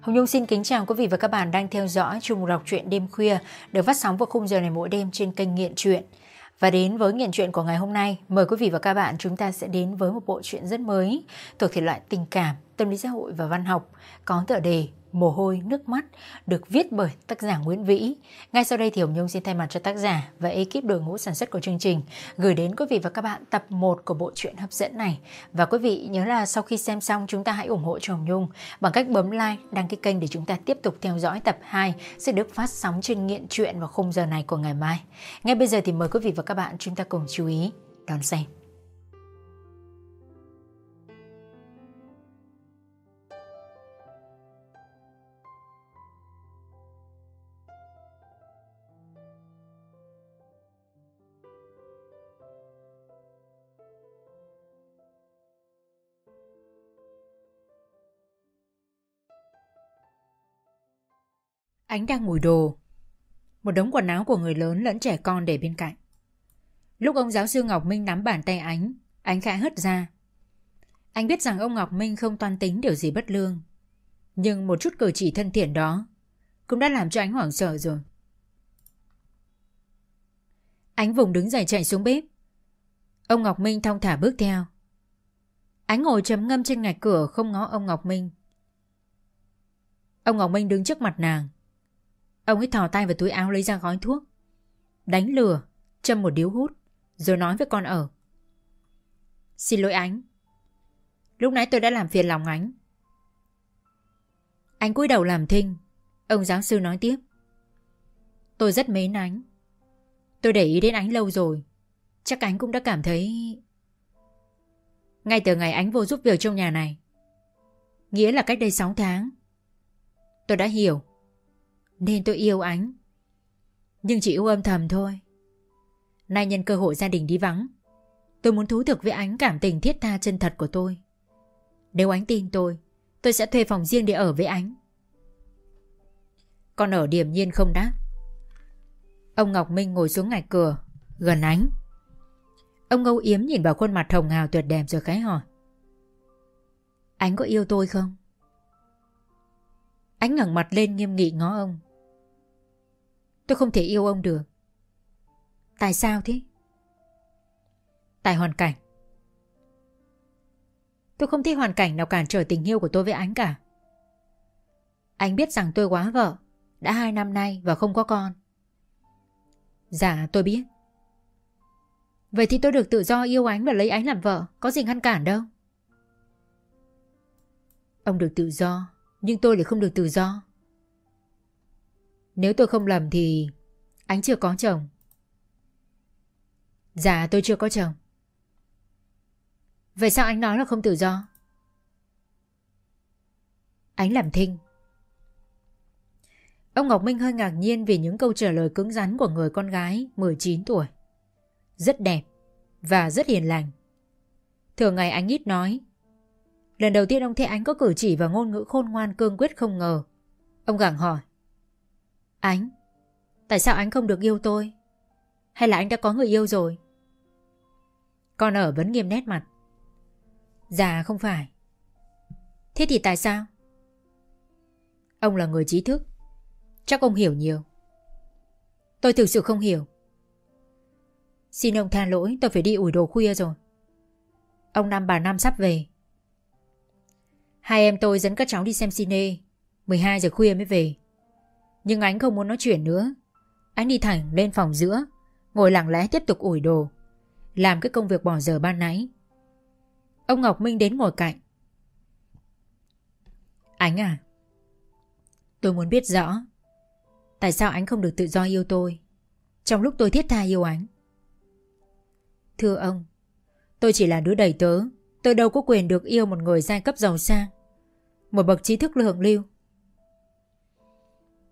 Hồng Nhung xin kính chào quý vị và các bạn đang theo dõi chung đọc truyện đêm khuya được phát sóng vào khung giờ này mỗi đêm trên kênh Nghiện Truyện. Và đến với nghiện truyện của ngày hôm nay, mời quý vị và các bạn chúng ta sẽ đến với một bộ truyện rất mới thuộc thể loại tình cảm, tâm lý xã hội và văn học có tựa đề Mồ hôi nước mắt được viết bởi tác giả Nguyễn Vĩ. Ngay sau đây thì Hồng Nhung xin thay mặt cho tác giả và ekip đội ngũ sản xuất của chương trình gửi đến quý vị và các bạn tập 1 của bộ truyện hấp dẫn này. Và quý vị nhớ là sau khi xem xong chúng ta hãy ủng hộ cho Hồng Nhung bằng cách bấm like, đăng ký kênh để chúng ta tiếp tục theo dõi tập 2 sẽ được phát sóng trên nghiện truyện vào khung giờ này của ngày mai. Ngay bây giờ thì mời quý vị và các bạn chúng ta cùng chú ý đón xem. Ánh đang ngồi đồ. Một đống quần áo của người lớn lẫn trẻ con để bên cạnh. Lúc ông giáo sư Ngọc Minh nắm bàn tay Ánh, Ánh khẽ hất ra. Anh biết rằng ông Ngọc Minh không toan tính điều gì bất lương. Nhưng một chút cử chỉ thân thiện đó cũng đã làm cho Ánh hoảng sợ rồi. Ánh vùng đứng dậy chạy xuống bếp. Ông Ngọc Minh thong thả bước theo. Ánh ngồi chấm ngâm trên ngạch cửa không ngó ông Ngọc Minh. Ông Ngọc Minh đứng trước mặt nàng. Ông ấy thò tay vào túi áo lấy ra gói thuốc. Đánh lừa, châm một điếu hút, rồi nói với con ở. Xin lỗi ánh. Lúc nãy tôi đã làm phiền lòng ánh. Anh cúi đầu làm thinh. Ông giáo sư nói tiếp. Tôi rất mến ánh. Tôi để ý đến ánh lâu rồi. Chắc ánh cũng đã cảm thấy... Ngay từ ngày ánh vô giúp việc trong nhà này. Nghĩa là cách đây 6 tháng. Tôi đã hiểu. Nên tôi yêu ánh Nhưng chỉ yêu âm thầm thôi. Nay nhân cơ hội gia đình đi vắng, Tôi muốn thú thực với ánh cảm tình thiết tha chân thật của tôi. Nếu ánh tin tôi Tôi sẽ thuê phòng riêng để ở với ánh. Con ở điểm nhiên không đáp. Ông Ngọc Minh ngồi xuống ngạch cửa, Gần ánh. Ông Ngâu Yếm nhìn vào khuôn mặt hồng hào tuyệt đẹp rồi khái hỏi. Ánh có yêu tôi không? Ánh ngẩng mặt lên nghiêm nghị ngó ông. Tôi không thể yêu ông được. Tại sao thế? Tại hoàn cảnh. Tôi không thấy hoàn cảnh nào cản trở tình yêu của tôi với ánh cả. Anh biết rằng tôi quá vợ, Đã hai năm nay và không có con. Dạ tôi biết. Vậy thì tôi được tự do yêu ánh và lấy ánh làm vợ, Có gì ngăn cản đâu. Ông được tự do, Nhưng tôi lại không được tự do nếu tôi không lầm thì Anh chưa có chồng Dạ tôi chưa có chồng Vậy sao anh nói là không tự do Anh làm thinh Ông Ngọc Minh hơi ngạc nhiên vì những câu trả lời cứng rắn của người con gái 19 tuổi. Rất đẹp và rất hiền lành. Thường ngày anh ít nói. Lần đầu tiên ông thấy anh có cử chỉ và ngôn ngữ khôn ngoan, cương quyết không ngờ. Ông gặng hỏi. Ánh, Tại sao anh không được yêu tôi? Hay là anh đã có người yêu rồi? Con ở vẫn nghiêm nét mặt. Dạ không phải. Thế thì tại sao? Ông là người trí thức. Chắc ông hiểu nhiều. Tôi thực sự không hiểu. Xin ông tha lỗi, tôi phải đi ủi đồ khuya rồi. Ông năm bà năm sắp về. Hai em tôi dẫn các cháu đi xem cine. 12 giờ khuya mới về nhưng anh không muốn nói chuyện nữa. Anh đi thẳng lên phòng giữa, Ngồi lặng lẽ tiếp tục ủi đồ, Làm cái công việc bỏ giờ ban nãy. Ông Ngọc Minh đến ngồi cạnh. Ánh à Tôi muốn biết rõ, Tại sao anh không được tự do yêu tôi, Trong lúc tôi thiết tha yêu anh? Thưa ông, Tôi chỉ là đứa đầy tớ, Tôi đâu có quyền được yêu một người giai cấp giàu sang, Một bậc trí thức lượng lưu.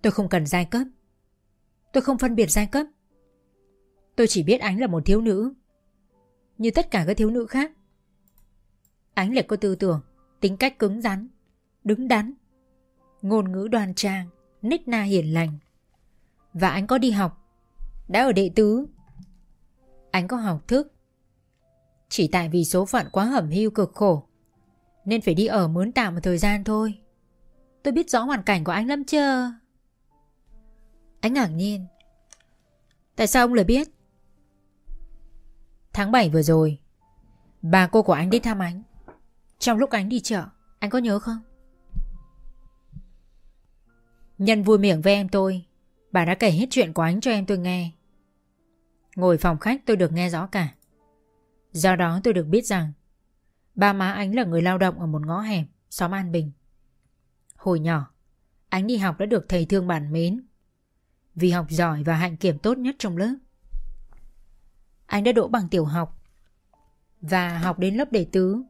Tôi không cần giai cấp. Tôi không phân biệt giai cấp. Tôi chỉ biết Ánh là một thiếu nữ, Như tất cả các thiếu nữ khác. Ánh lại có tư tưởng, Tính cách cứng rắn, Đứng đắn, Ngôn ngữ đoan trang, Nít na hiền lành. Và anh có đi học, Đã ở đệ tứ. Anh có học thức. Chỉ tại vì số phận quá hẩm hiu cực khổ, Nên phải đi ở mướn tạm một thời gian thôi. Tôi biết rõ hoàn cảnh của anh lắm chưa anh ngạc nhiên. Tại sao ông lại biết? Tháng 7 vừa rồi, Bà cô của anh đi thăm anh. Trong lúc anh đi chợ, Anh có nhớ không? Nhân vui miệng với em tôi, Bà đã kể hết chuyện của anh cho em tôi nghe. Ngồi phòng khách tôi được nghe rõ cả. Do đó tôi được biết rằng, Ba má anh là người lao động ở một ngõ hẻm Xóm An Bình. Hồi nhỏ, Anh đi học đã được thầy thương bản mến. Vì học giỏi và hạnh kiểm tốt nhất trong lớp. Anh đã đỗ bằng tiểu học Và học đến lớp đệ tứ,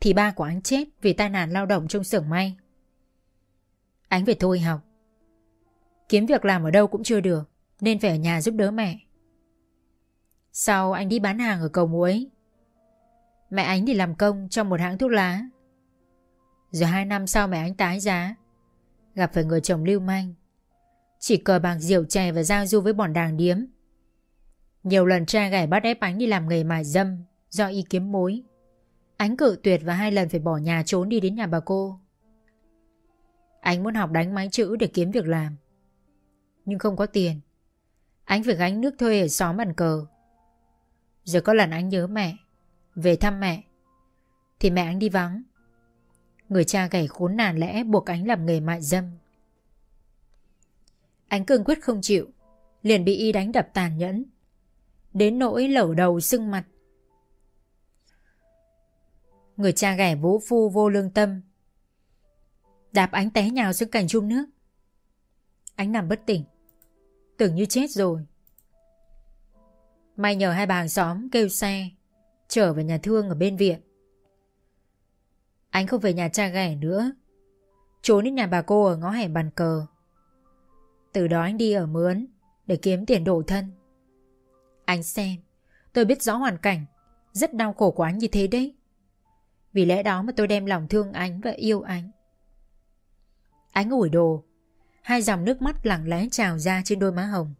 Thì ba của anh chết vì tai nạn lao động trong xưởng may. Anh phải thôi học. Kiếm việc làm ở đâu cũng chưa được, Nên phải ở nhà giúp đỡ mẹ. Sau anh đi bán hàng ở cầu muối. Mẹ anh đi làm công trong một hãng thuốc lá. Rồi hai năm sau mẹ anh tái giá, Gặp phải người chồng lưu manh. Chỉ cờ bạc, rượu chè và giao du với bọn đàng điếm. Nhiều lần cha gảy bắt ép ánh đi làm nghề mại dâm, Do y kiếm mối. Ánh cự tuyệt và hai lần phải bỏ nhà trốn đi đến nhà bà cô. Ánh muốn học đánh máy chữ để kiếm việc làm, Nhưng không có tiền. Ánh phải gánh nước thuê ở xóm bàn cờ. Rồi có lần anh nhớ mẹ, Về thăm mẹ, Thì mẹ anh đi vắng. Người cha gầy khốn nàn lẽ buộc ánh làm nghề mại dâm. Anh cương quyết không chịu, Liền bị y đánh đập tàn nhẫn. Đến nỗi lẩu đầu sưng mặt. Người cha ghẻ vũ phu vô lương tâm. Đạp ánh té nhào xuống cành chung nước. Ánh nằm bất tỉnh, Tưởng như chết rồi. May nhờ hai bà hàng xóm kêu xe Trở về nhà thương ở bên viện. Anh không về nhà cha ghẻ nữa. Trốn đến nhà bà cô ở ngõ hẻm bàn cờ. Từ đó anh đi ở mướn, Để kiếm tiền đổ thân. Anh xem, Tôi biết rõ hoàn cảnh. Rất đau khổ của anh như thế đấy. Vì lẽ đó mà tôi đem lòng thương anh và yêu anh. Anh ủi đồ. Hai dòng nước mắt lặng lẽ trào ra trên đôi má hồng.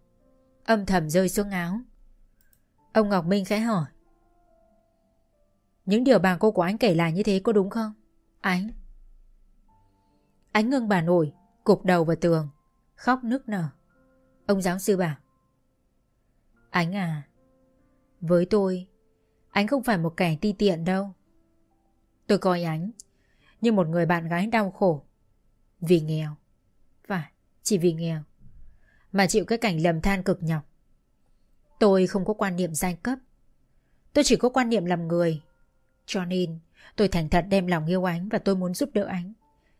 Âm thầm rơi xuống áo. Ông Ngọc Minh khẽ hỏi. Những điều bà cô của anh kể lại như thế có đúng không? Ánh Ánh ngưng bà nổi Cục đầu vào tường. Khóc nức nở. Ông giáo sư bảo, Ánh à Với tôi, Anh không phải một kẻ ti tiện đâu. Tôi coi ánh Như một người bạn gái đau khổ. Vì nghèo, Phải, Chỉ vì nghèo Mà chịu cái cảnh lầm than cực nhọc. Tôi không có quan niệm giai cấp. Tôi chỉ có quan niệm làm người. Cho nên, Tôi thành thật đem lòng yêu ánh và tôi muốn giúp đỡ ánh,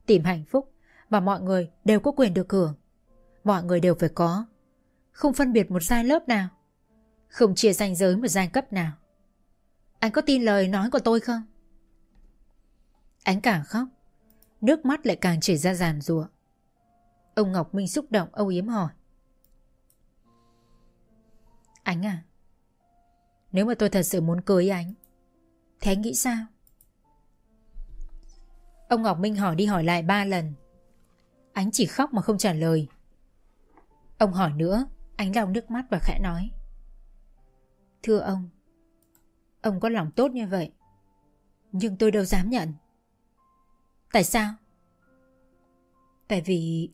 Tìm hạnh phúc mà mọi người đều có quyền được hưởng. Mọi người đều phải có. Không phân biệt một giai lớp nào. Không chia ranh giới một giai cấp nào. Anh có tin lời nói của tôi không? Ánh càng khóc. Nước mắt lại càng chảy ra giàn rùa Ông Ngọc Minh xúc động, âu yếm hỏi. Ánh à Nếu mà tôi thật sự muốn cưới anh thế anh nghĩ sao? Ông Ngọc Minh hỏi đi hỏi lại ba lần. Ánh chỉ khóc mà không trả lời. Ông hỏi nữa, Ánh lòng nước mắt và khẽ nói. Thưa ông Ông có lòng tốt như vậy, Nhưng tôi đâu dám nhận. Tại sao? Tại vì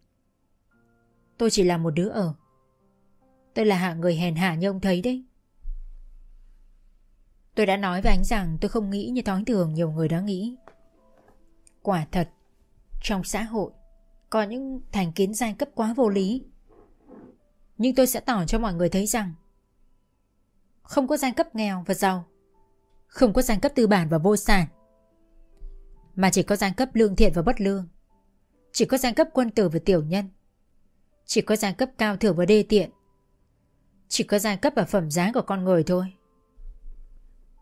Tôi chỉ là một đứa ở. Tôi là hạng người hèn hạ như ông thấy đấy. Tôi đã nói với anh rằng tôi không nghĩ như thói thường nhiều người đã nghĩ. Quả thật, Trong xã hội, Có những thành kiến giai cấp quá vô lý. Nhưng tôi sẽ tỏ cho mọi người thấy rằng Không có giai cấp nghèo và giàu Không có giai cấp tư bản và vô sản Mà chỉ có giai cấp lương thiện và bất lương Chỉ có giai cấp quân tử và tiểu nhân Chỉ có giai cấp cao thượng và đê tiện Chỉ có giai cấp và phẩm giá của con người thôi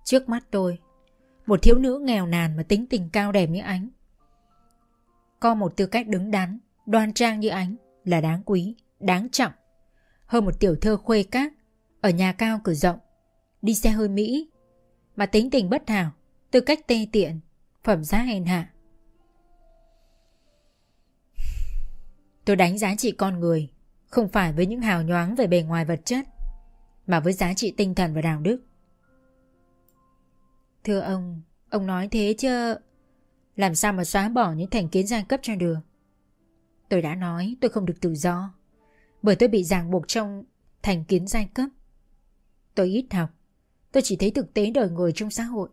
Trước mắt tôi Một thiếu nữ nghèo nàn mà tính tình cao đẹp như ánh có một tư cách đứng đắn, đoan trang như ánh là đáng quý, đáng trọng. Hơn một tiểu thơ khuê các, ở nhà cao cửa rộng, đi xe hơi Mỹ, mà tính tình bất hảo, tư cách tê tiện, phẩm giá hèn hạ. Tôi đánh giá trị con người, không phải với những hào nhoáng về bề ngoài vật chất, mà với giá trị tinh thần và đạo đức. Thưa ông, ông nói thế chứ làm sao mà xóa bỏ những thành kiến giai cấp cho được Tôi đã nói tôi không được tự do bởi tôi bị ràng buộc trong thành kiến giai cấp. Tôi ít học. Tôi chỉ thấy thực tế đời người trong xã hội.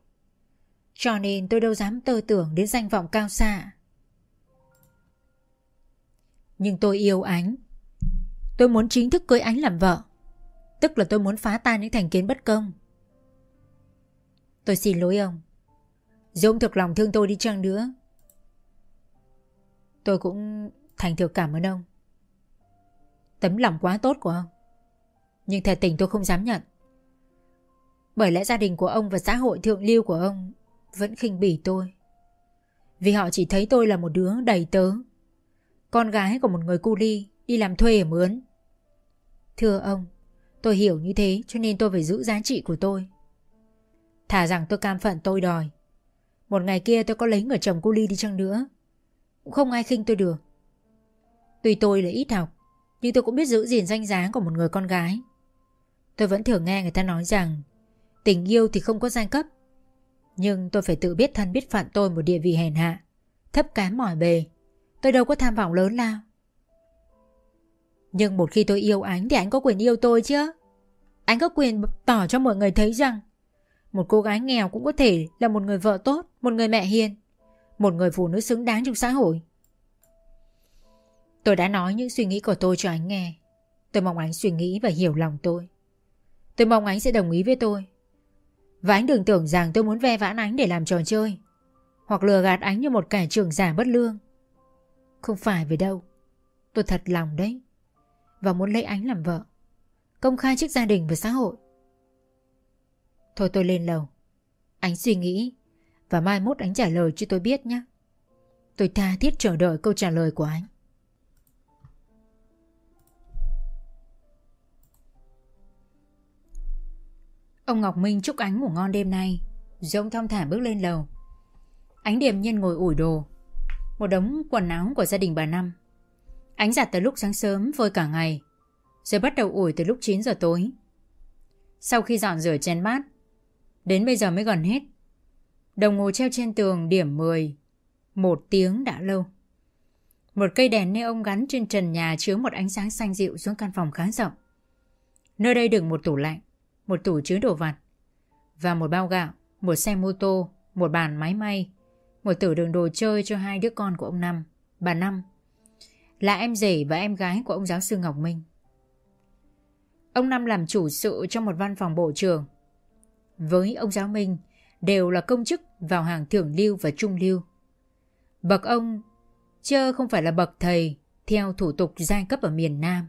Cho nên tôi đâu dám tơ tưởng đến danh vọng cao xa. Nhưng tôi yêu ánh. Tôi muốn chính thức cưới ánh làm vợ. Tức là tôi muốn phá tan những thành kiến bất công. Tôi xin lỗi ông. Dù ông thực lòng thương tôi đi chăng nữa, Tôi cũng thành thực cảm ơn ông. Tấm lòng quá tốt của ông. Nhưng thật tình tôi không dám nhận. Bởi lẽ gia đình của ông và xã hội thượng lưu của ông Vẫn khinh bỉ tôi. Vì họ chỉ thấy tôi là một đứa đầy tớ. Con gái của một người cu ly Đi làm thuê ở mướn. Thưa ông, Tôi hiểu như thế cho nên tôi phải giữ giá trị của tôi. Thả rằng tôi cam phận tôi đòi. Một ngày kia tôi có lấy người chồng cô Ly đi chăng nữa. Cũng không ai khinh tôi được. Tuy tôi là ít học nhưng tôi cũng biết giữ gìn danh giá của một người con gái. Tôi vẫn thường nghe người ta nói rằng Tình yêu thì không có giai cấp. Nhưng tôi phải tự biết thân biết phận tôi một địa vị hèn hạ Thấp kém mỏi bề. Tôi đâu có tham vọng lớn lao. Nhưng một khi tôi yêu anh Thì anh có quyền yêu tôi chứ. Anh có quyền tỏ cho mọi người thấy rằng một cô gái nghèo cũng có thể là một người vợ tốt, một người mẹ hiền, một người phụ nữ xứng đáng trong xã hội. Tôi đã nói những suy nghĩ của tôi cho anh nghe. Tôi mong anh suy nghĩ và hiểu lòng tôi. Tôi mong anh sẽ đồng ý với tôi. Và anh đừng tưởng rằng tôi muốn ve vãn anh để làm trò chơi. Hoặc lừa gạt anh như một kẻ trưởng giả bất lương. Không phải về đâu. Tôi thật lòng đấy. Và muốn lấy anh làm vợ. Công khai trước gia đình và xã hội. Thôi tôi lên lầu Anh suy nghĩ Và mai mốt anh trả lời cho tôi biết nhé Tôi tha thiết chờ đợi câu trả lời của anh Ông Ngọc Minh chúc ánh ngủ ngon đêm nay Rồi ông thong thả bước lên lầu Ánh điềm nhiên ngồi ủi đồ Một đống quần áo của gia đình bà Năm Ánh giặt từ lúc sáng sớm vơi cả ngày Rồi bắt đầu ủi từ lúc 9 giờ tối Sau khi dọn rửa chén bát Đến bây giờ mới gần hết. Đồng hồ treo trên tường điểm 10. Một tiếng đã lâu. Một cây đèn neon gắn trên trần nhà chứa một ánh sáng xanh dịu xuống căn phòng khá rộng. Nơi đây đựng một tủ lạnh, một tủ chứa đồ vặt và một bao gạo, một xe mô tô, một bàn máy may, một tủ đựng đồ chơi cho hai đứa con của ông Năm, bà Năm, là em rể và em gái của ông giáo sư Ngọc Minh. Ông Năm làm chủ sự trong một văn phòng bộ trưởng với ông Giáo Minh đều là công chức vào hàng thưởng lưu và trung lưu. Bậc ông chưa không phải là bậc thầy theo thủ tục giai cấp ở miền Nam.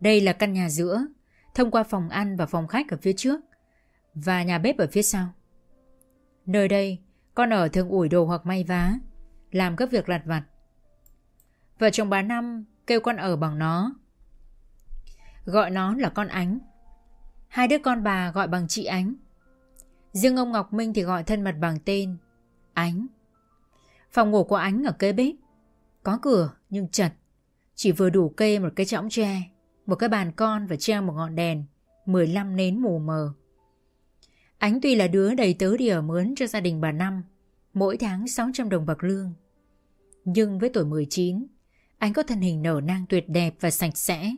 Đây là căn nhà giữa, thông qua phòng ăn và phòng khách ở phía trước và nhà bếp ở phía sau. Nơi đây, con ở thường ủi đồ hoặc may vá, làm các việc lặt vặt. Vợ chồng bà Năm kêu con ở bằng nó. Gọi nó là con ánh. Hai đứa con bà gọi bằng chị Ánh. Riêng ông Ngọc Minh thì gọi thân mật bằng tên Ánh. Phòng ngủ của Ánh ở kế bếp. Có cửa nhưng chật. Chỉ vừa đủ kê một cái chõng tre, một cái bàn con và treo một ngọn đèn, 15 nến mù mờ. Ánh tuy là đứa đầy tớ đi ở mướn cho gia đình bà Năm, mỗi tháng 600 đồng bạc lương. Nhưng với tuổi 19, anh có thân hình nở nang tuyệt đẹp và sạch sẽ,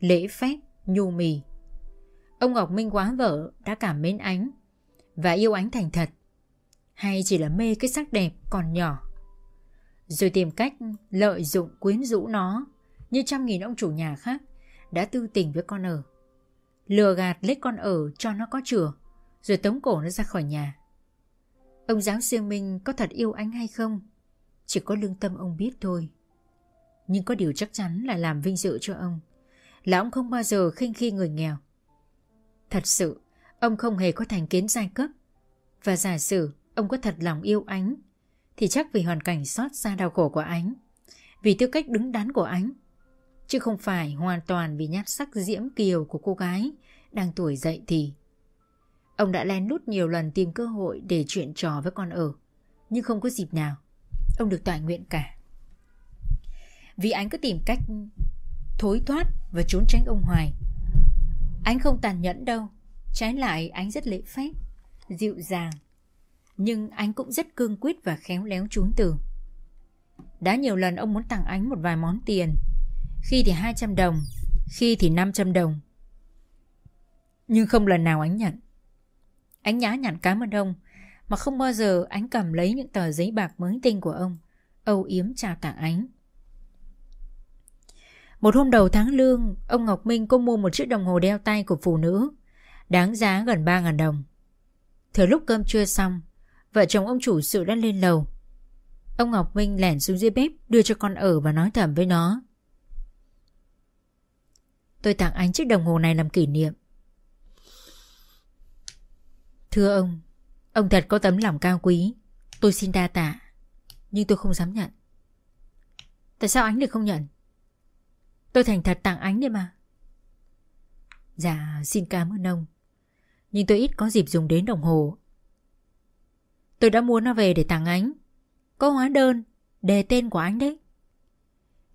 lễ phép, nhu mì. Ông Ngọc Minh quá vợ đã cảm mến ánh và yêu ánh thành thật hay chỉ là mê cái sắc đẹp còn nhỏ rồi tìm cách lợi dụng quyến rũ nó như trăm nghìn ông chủ nhà khác đã tư tình với con ở. Lừa gạt lấy con ở cho nó có chừa rồi tống cổ nó ra khỏi nhà. Ông giáo sư minh có thật yêu anh hay không? Chỉ có lương tâm ông biết thôi. Nhưng có điều chắc chắn là làm vinh dự cho ông là ông không bao giờ khinh khi người nghèo. Thật sự, ông không hề có thành kiến giai cấp. Và giả sử ông có thật lòng yêu ánh, thì chắc vì hoàn cảnh xót xa đau khổ của ánh, vì tư cách đứng đắn của ánh, chứ không phải hoàn toàn vì nhát sắc diễm kiều của cô gái đang tuổi dậy thì. Ông đã lén lút nhiều lần tìm cơ hội để chuyện trò với con ở, nhưng không có dịp nào. Ông được tọa nguyện cả. Vì anh cứ tìm cách thối thoát và trốn tránh ông Hoài anh không tàn nhẫn đâu Trái lại anh rất lễ phép Dịu dàng Nhưng anh cũng rất cương quyết và khéo léo trốn từ Đã nhiều lần ông muốn tặng ánh một vài món tiền khi thì 200 đồng, Khi thì 500 đồng. Nhưng không lần nào ánh nhận. Ánh nhã nhặn cảm ơn ông, Mà không bao giờ ánh cầm lấy những tờ giấy bạc mới tinh của ông, Âu yếm chào tặng ánh Một hôm đầu tháng lương, Ông Ngọc Minh có mua một chiếc đồng hồ đeo tay của phụ nữ, Đáng giá gần 3.000 đồng. Thời lúc cơm trưa xong, Vợ chồng ông chủ sự đã lên lầu. Ông Ngọc Minh lẻn xuống dưới bếp, Đưa cho con ở và nói thầm với nó. Tôi tặng anh chiếc đồng hồ này làm kỷ niệm. Thưa ông Ông thật có tấm lòng cao quý. Tôi xin đa tạ, Nhưng tôi không dám nhận. Tại sao anh lại không nhận? Tôi thành thật tặng anh đấy mà. Dạ xin cảm ơn ông, Nhưng tôi ít có dịp dùng đến đồng hồ. Tôi đã mua nó về để tặng anh. Có hóa đơn, Đề tên của anh đấy.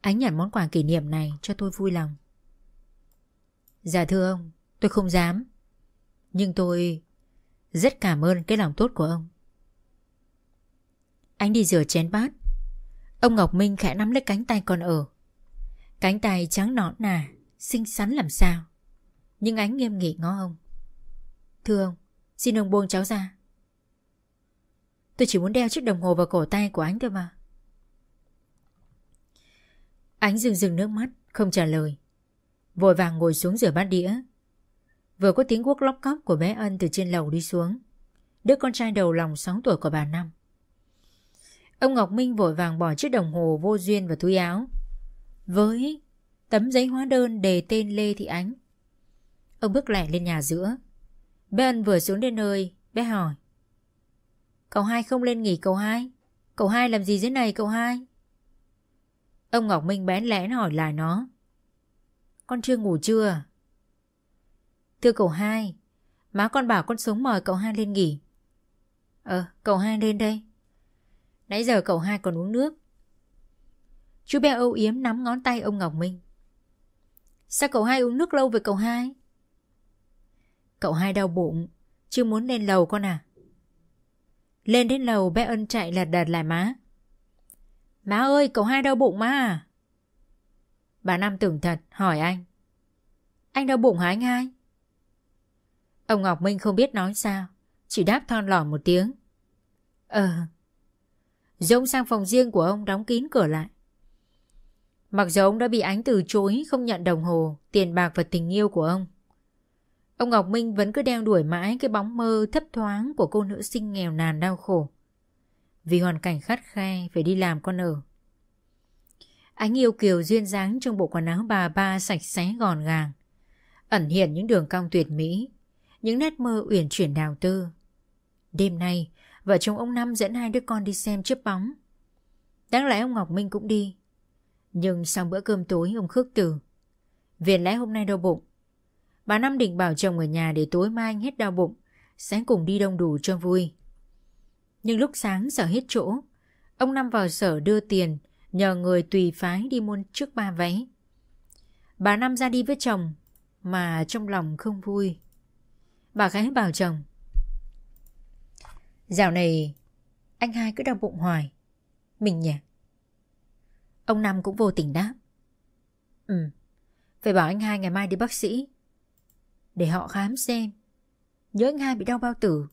Anh nhận món quà kỷ niệm này cho tôi vui lòng. Dạ thưa ông, Tôi không dám. Nhưng tôi rất cảm ơn cái lòng tốt của ông. Anh đi rửa chén bát. Ông Ngọc Minh khẽ nắm lấy cánh tay còn ở. Cánh tay trắng nõn nà, Xinh xắn làm sao. Nhưng ánh nghiêm nghị ngó ông. Thưa ông, Xin ông buông cháu ra. Tôi chỉ muốn đeo chiếc đồng hồ vào cổ tay của anh thôi mà. Ánh dừng dừng nước mắt, Không trả lời. Vội vàng ngồi xuống rửa bát đĩa. Vừa có tiếng guốc lóc cóc của bé Ân từ trên lầu đi xuống. Đứa con trai đầu lòng 6 tuổi của bà Năm. Ông Ngọc Minh vội vàng bỏ chiếc đồng hồ vô duyên vào túi áo. Với tấm giấy hóa đơn đề tên Lê Thị Ánh. Ông bước lẻ lên nhà giữa. Bé Ân vừa xuống đến nơi, Bé hỏi. Cậu hai không lên nghỉ cậu hai? Cậu hai làm gì dưới này cậu hai? Ông Ngọc Minh bén lén hỏi lại nó. Con chưa ngủ chưa? Thưa cậu hai, Má con bảo con xuống mời cậu hai lên nghỉ. Ờ cậu hai lên đây. Nãy giờ cậu hai còn uống nước. Chú bé âu yếm nắm ngón tay ông Ngọc Minh. Sao cậu hai uống nước lâu với cậu hai? Cậu hai đau bụng, Chưa muốn lên lầu con à? Lên đến lầu bé ân chạy lật đật lại má. Má ơi, cậu hai đau bụng má à? Bà Năm tưởng thật, hỏi anh. Anh đau bụng hả anh hai? Ông Ngọc Minh không biết nói sao, Chỉ đáp thon lỏ một tiếng. Ờ. Dông sang phòng riêng của ông đóng kín cửa lại. Mặc dù ông đã bị ánh từ chối, Không nhận đồng hồ, Tiền bạc và tình yêu của ông. Ông Ngọc Minh vẫn cứ đeo đuổi mãi Cái bóng mơ thấp thoáng Của cô nữ sinh nghèo nàn đau khổ. Vì hoàn cảnh khắt khe, Phải đi làm con ở. Ánh yêu kiều duyên dáng Trong bộ quần áo bà ba sạch sẽ gọn gàng Ẩn hiện những đường cong tuyệt mỹ những nét mơ uyển chuyển đào tư. Đêm nay, vợ chồng ông Năm dẫn hai đứa con đi xem chiếc bóng. Đáng lẽ ông Ngọc Minh cũng đi. Nhưng sau bữa cơm tối ông khước từ. Viện lẽ hôm nay đau bụng. Bà Năm định bảo chồng ở nhà để tối mai anh hết đau bụng, sẽ cùng đi đông đủ cho vui. Nhưng lúc sáng sở hết chỗ, ông Năm vào sở đưa tiền, nhờ người tùy phái đi mua trước ba vé. Bà Năm ra đi với chồng, mà trong lòng không vui. Bà gái bảo chồng Dạo này Anh hai cứ đau bụng hoài Mình nhỉ Ông Năm cũng vô tình đáp Ừ Phải bảo anh hai ngày mai đi bác sĩ Để họ khám xem Nhớ anh hai bị đau bao tử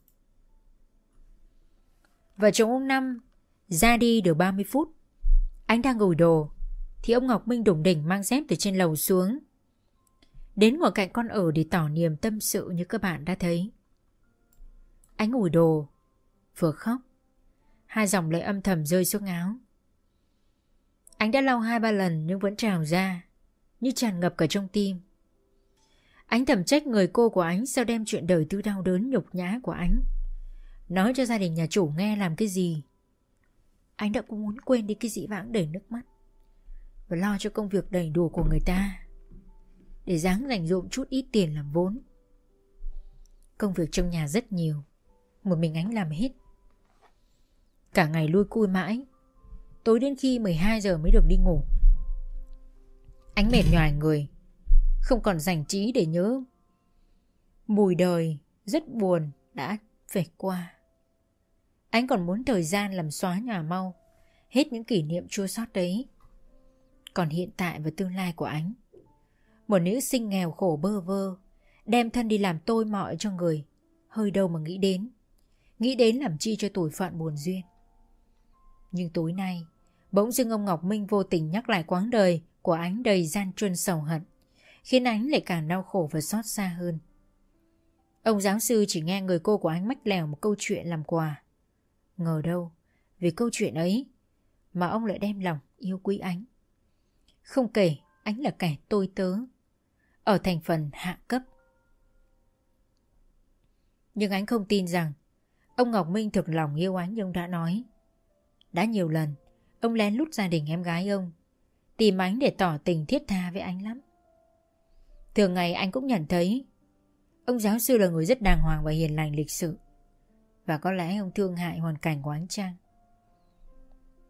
Vợ chồng ông Năm Ra đi được 30 phút anh đang ngồi đồ Thì ông Ngọc Minh đủng đỉnh mang dép từ trên lầu xuống Đến ngồi cạnh con ở để tỏ niềm tâm sự như các bạn đã thấy. Anh ngủ đồ, vừa khóc. Hai dòng lệ âm thầm rơi xuống áo. Anh đã lau hai ba lần nhưng vẫn trào ra, như tràn ngập cả trong tim. Anh thầm trách người cô của anh sao đem chuyện đời tư đau đớn nhục nhã của anh. Nói cho gia đình nhà chủ nghe làm cái gì. Anh đã cũng muốn quên đi cái dĩ vãng đầy nước mắt. Và lo cho công việc đầy đủ của người ta để dáng dành dụm chút ít tiền làm vốn. Công việc trong nhà rất nhiều, một mình anh làm hết. Cả ngày lui cui mãi, tối đến khi 12 giờ mới được đi ngủ. Anh mệt nhòi người, không còn dành trí để nhớ. Mùi đời rất buồn đã về qua. Anh còn muốn thời gian làm xóa nhà mau, hết những kỷ niệm chua xót đấy. Còn hiện tại và tương lai của ánh. Một nữ sinh nghèo khổ bơ vơ, đem thân đi làm tôi mọi cho người, hơi đâu mà nghĩ đến. Nghĩ đến làm chi cho tuổi phận buồn duyên. Nhưng tối nay, bỗng dưng ông Ngọc Minh vô tình nhắc lại quãng đời của ánh đầy gian truân sầu hận, khiến ánh lại càng đau khổ và xót xa hơn. Ông giáo sư chỉ nghe người cô của anh mách lèo một câu chuyện làm quà. Ngờ đâu, vì câu chuyện ấy mà ông lại đem lòng yêu quý ánh. Không kể ánh là kẻ tôi tớ, ở thành phần hạ cấp. Nhưng ánh không tin rằng ông Ngọc Minh thực lòng yêu ánh như ông đã nói. Đã nhiều lần, ông lén lút gia đình em gái ông, tìm ánh để tỏ tình thiết tha với anh lắm. Thường ngày anh cũng nhận thấy Ông giáo sư là người rất đàng hoàng và hiền lành lịch sự và có lẽ ông thương hại hoàn cảnh của ánh Trang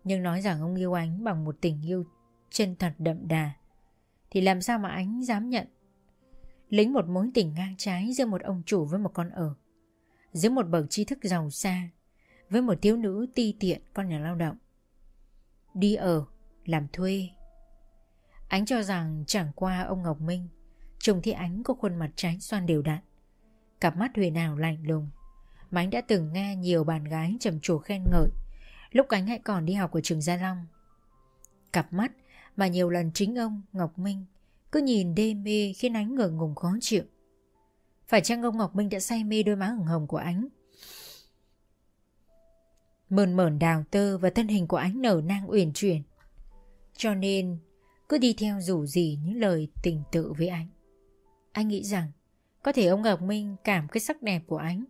Nhưng nói rằng ông yêu ánh bằng một tình yêu chân thật đậm đà Thì làm sao mà ánh dám nhận? Lính một mối tình ngang trái giữa một ông chủ với một con ở Giữa một bậc tri thức giàu xa Với một thiếu nữ ti tiện con nhà lao động Đi ở, làm thuê. Ánh cho rằng chẳng qua ông Ngọc Minh Trông thấy ánh có khuôn mặt trái xoan đều đặn Cặp mắt huyền ảo lạnh lùng mà anh đã từng nghe nhiều bạn gái trầm trồ khen ngợi. Lúc anh hãy còn đi học ở trường Gia Long. Cặp mắt mà nhiều lần chính ông, Ngọc Minh, Cứ nhìn đê mê khiến ánh ngờ ngùng khó chịu. Phải chăng ông Ngọc Minh đã say mê đôi má hồng hồng của ánh? Mờn mờn đào tơ và thân hình của ánh nở nang uyển chuyển. Cho nên, cứ đi theo rủ gì những lời tình tự với anh Anh nghĩ rằng, có thể ông Ngọc Minh cảm cái sắc đẹp của ánh.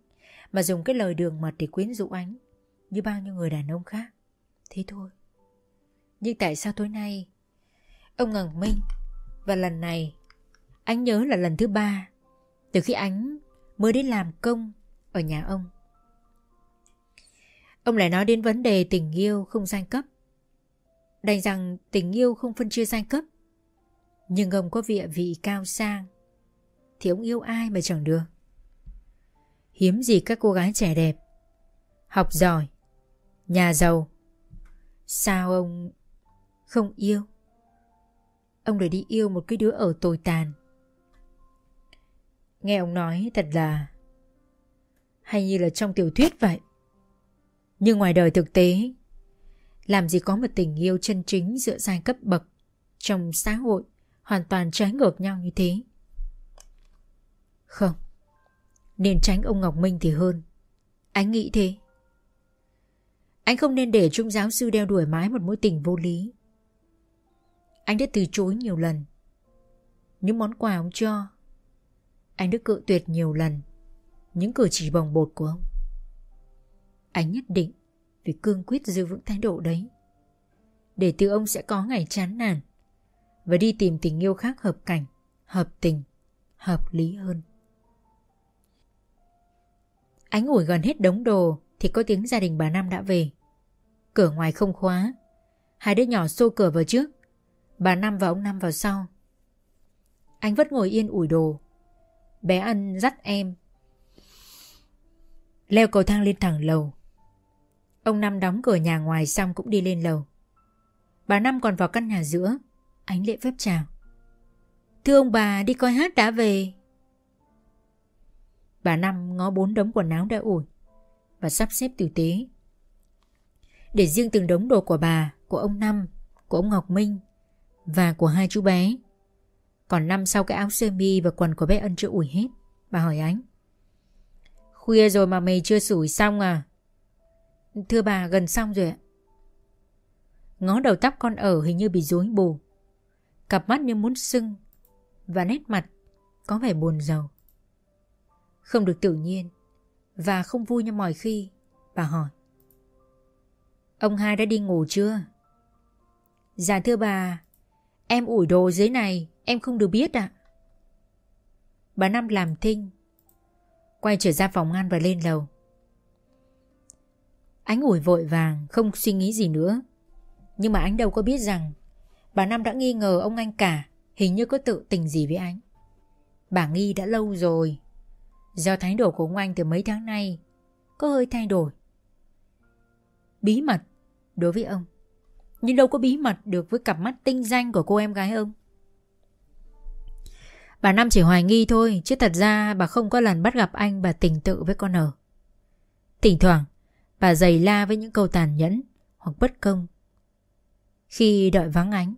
Mà dùng cái lời đường mật để quyến rũ ánh, Như bao nhiêu người đàn ông khác. Thế thôi. Nhưng tại sao tối nay, Ông ngẩng Minh Và lần này, Anh nhớ là lần thứ ba, Từ khi ánh mới đến làm công Ở nhà ông. Ông lại nói đến vấn đề tình yêu không giai cấp. Đành rằng tình yêu không phân chia giai cấp. Nhưng ông có địa vị cao sang, thì ông yêu ai mà chẳng được? Hiếm gì các cô gái trẻ đẹp. Học giỏi, Nhà giàu. Sao ông không yêu? Ông lại đi yêu một cái đứa ở tồi tàn. Nghe ông nói thật là Hay như là trong tiểu thuyết vậy. Nhưng ngoài đời thực tế, Làm gì có một tình yêu chân chính giữa giai cấp bậc Trong xã hội Hoàn toàn trái ngược nhau như thế? Không. Nên tránh ông Ngọc Minh thì hơn. Anh nghĩ thế. Anh không nên để trung giáo sư đeo đuổi mãi một mối tình vô lý. Anh đã từ chối nhiều lần. Những món quà ông cho, Anh đã cự tuyệt nhiều lần. Những cử chỉ bồng bột của ông. Anh nhất định Phải cương quyết giữ vững thái độ đấy. Để từ ông sẽ có ngày chán nản Và đi tìm tình yêu khác hợp cảnh, Hợp tình, Hợp lý hơn. Ánh ủi gần hết đống đồ Thì có tiếng gia đình bà Năm đã về. Cửa ngoài không khóa. Hai đứa nhỏ xô cửa vào trước. Bà Năm và ông Năm vào sau. Anh vẫn ngồi yên ủi đồ. Bé Ân dắt em. Leo cầu thang lên thẳng lầu. Ông Năm đóng cửa nhà ngoài xong cũng đi lên lầu. Bà Năm còn vào căn nhà giữa. Ánh lễ phép chào. Thưa ông bà, đi coi hát đã về. Bà Năm ngó bốn đống quần áo đã ủi và sắp xếp tử tế. Để riêng từng đống đồ của bà, của ông Năm, của ông Ngọc Minh và của hai chú bé. Còn năm sau cái áo sơ mi và quần của bé Ân chưa ủi hết. Bà hỏi anh. Khuya rồi mà mày chưa sủi xong à? Thưa bà gần xong rồi ạ. Ngó đầu tóc con ở hình như bị rối bù. Cặp mắt như muốn sưng và nét mặt có vẻ buồn rầu. Không được tự nhiên Và không vui như mọi khi, Bà hỏi. Ông hai đã đi ngủ chưa? Dạ thưa bà, Em ủi đồ dưới này, Em không được biết ạ. Bà Năm làm thinh, Quay trở ra phòng ăn và lên lầu. Ánh ủi vội vàng, Không suy nghĩ gì nữa. Nhưng mà anh đâu có biết rằng, Bà Năm đã nghi ngờ ông anh cả, Hình như có tự tình gì với anh Bà nghi đã lâu rồi. Do thái độ của ông anh từ mấy tháng nay Có hơi thay đổi Bí mật Đối với ông Nhưng đâu có bí mật được với cặp mắt tinh danh của cô em gái ông. Bà Năm chỉ hoài nghi thôi, chứ thật ra bà không có lần bắt gặp anh bà tình tự với con ở. Thỉnh thoảng, bà dày la với những câu tàn nhẫn hoặc bất công. Khi đợi vắng ánh,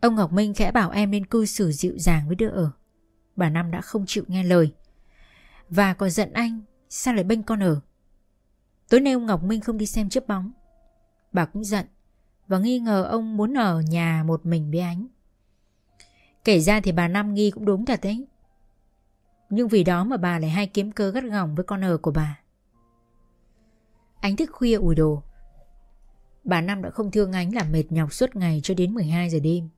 ông Ngọc Minh khẽ bảo em nên cư xử dịu dàng với đứa ở. Bà Năm đã không chịu nghe lời. Và còn giận anh, sao lại bênh con ở? Tối nay ông Ngọc Minh không đi xem chớp bóng. Bà cũng giận và nghi ngờ ông muốn ở nhà một mình với ánh. Kể ra thì bà Năm nghi cũng đúng thật đấy. Nhưng vì đó mà bà lại hay kiếm cơ gắt gỏng với con ở của bà. Ánh thức khuya ủi đồ. Bà Năm đã không thương ánh làm mệt nhọc suốt ngày cho đến 12 giờ đêm.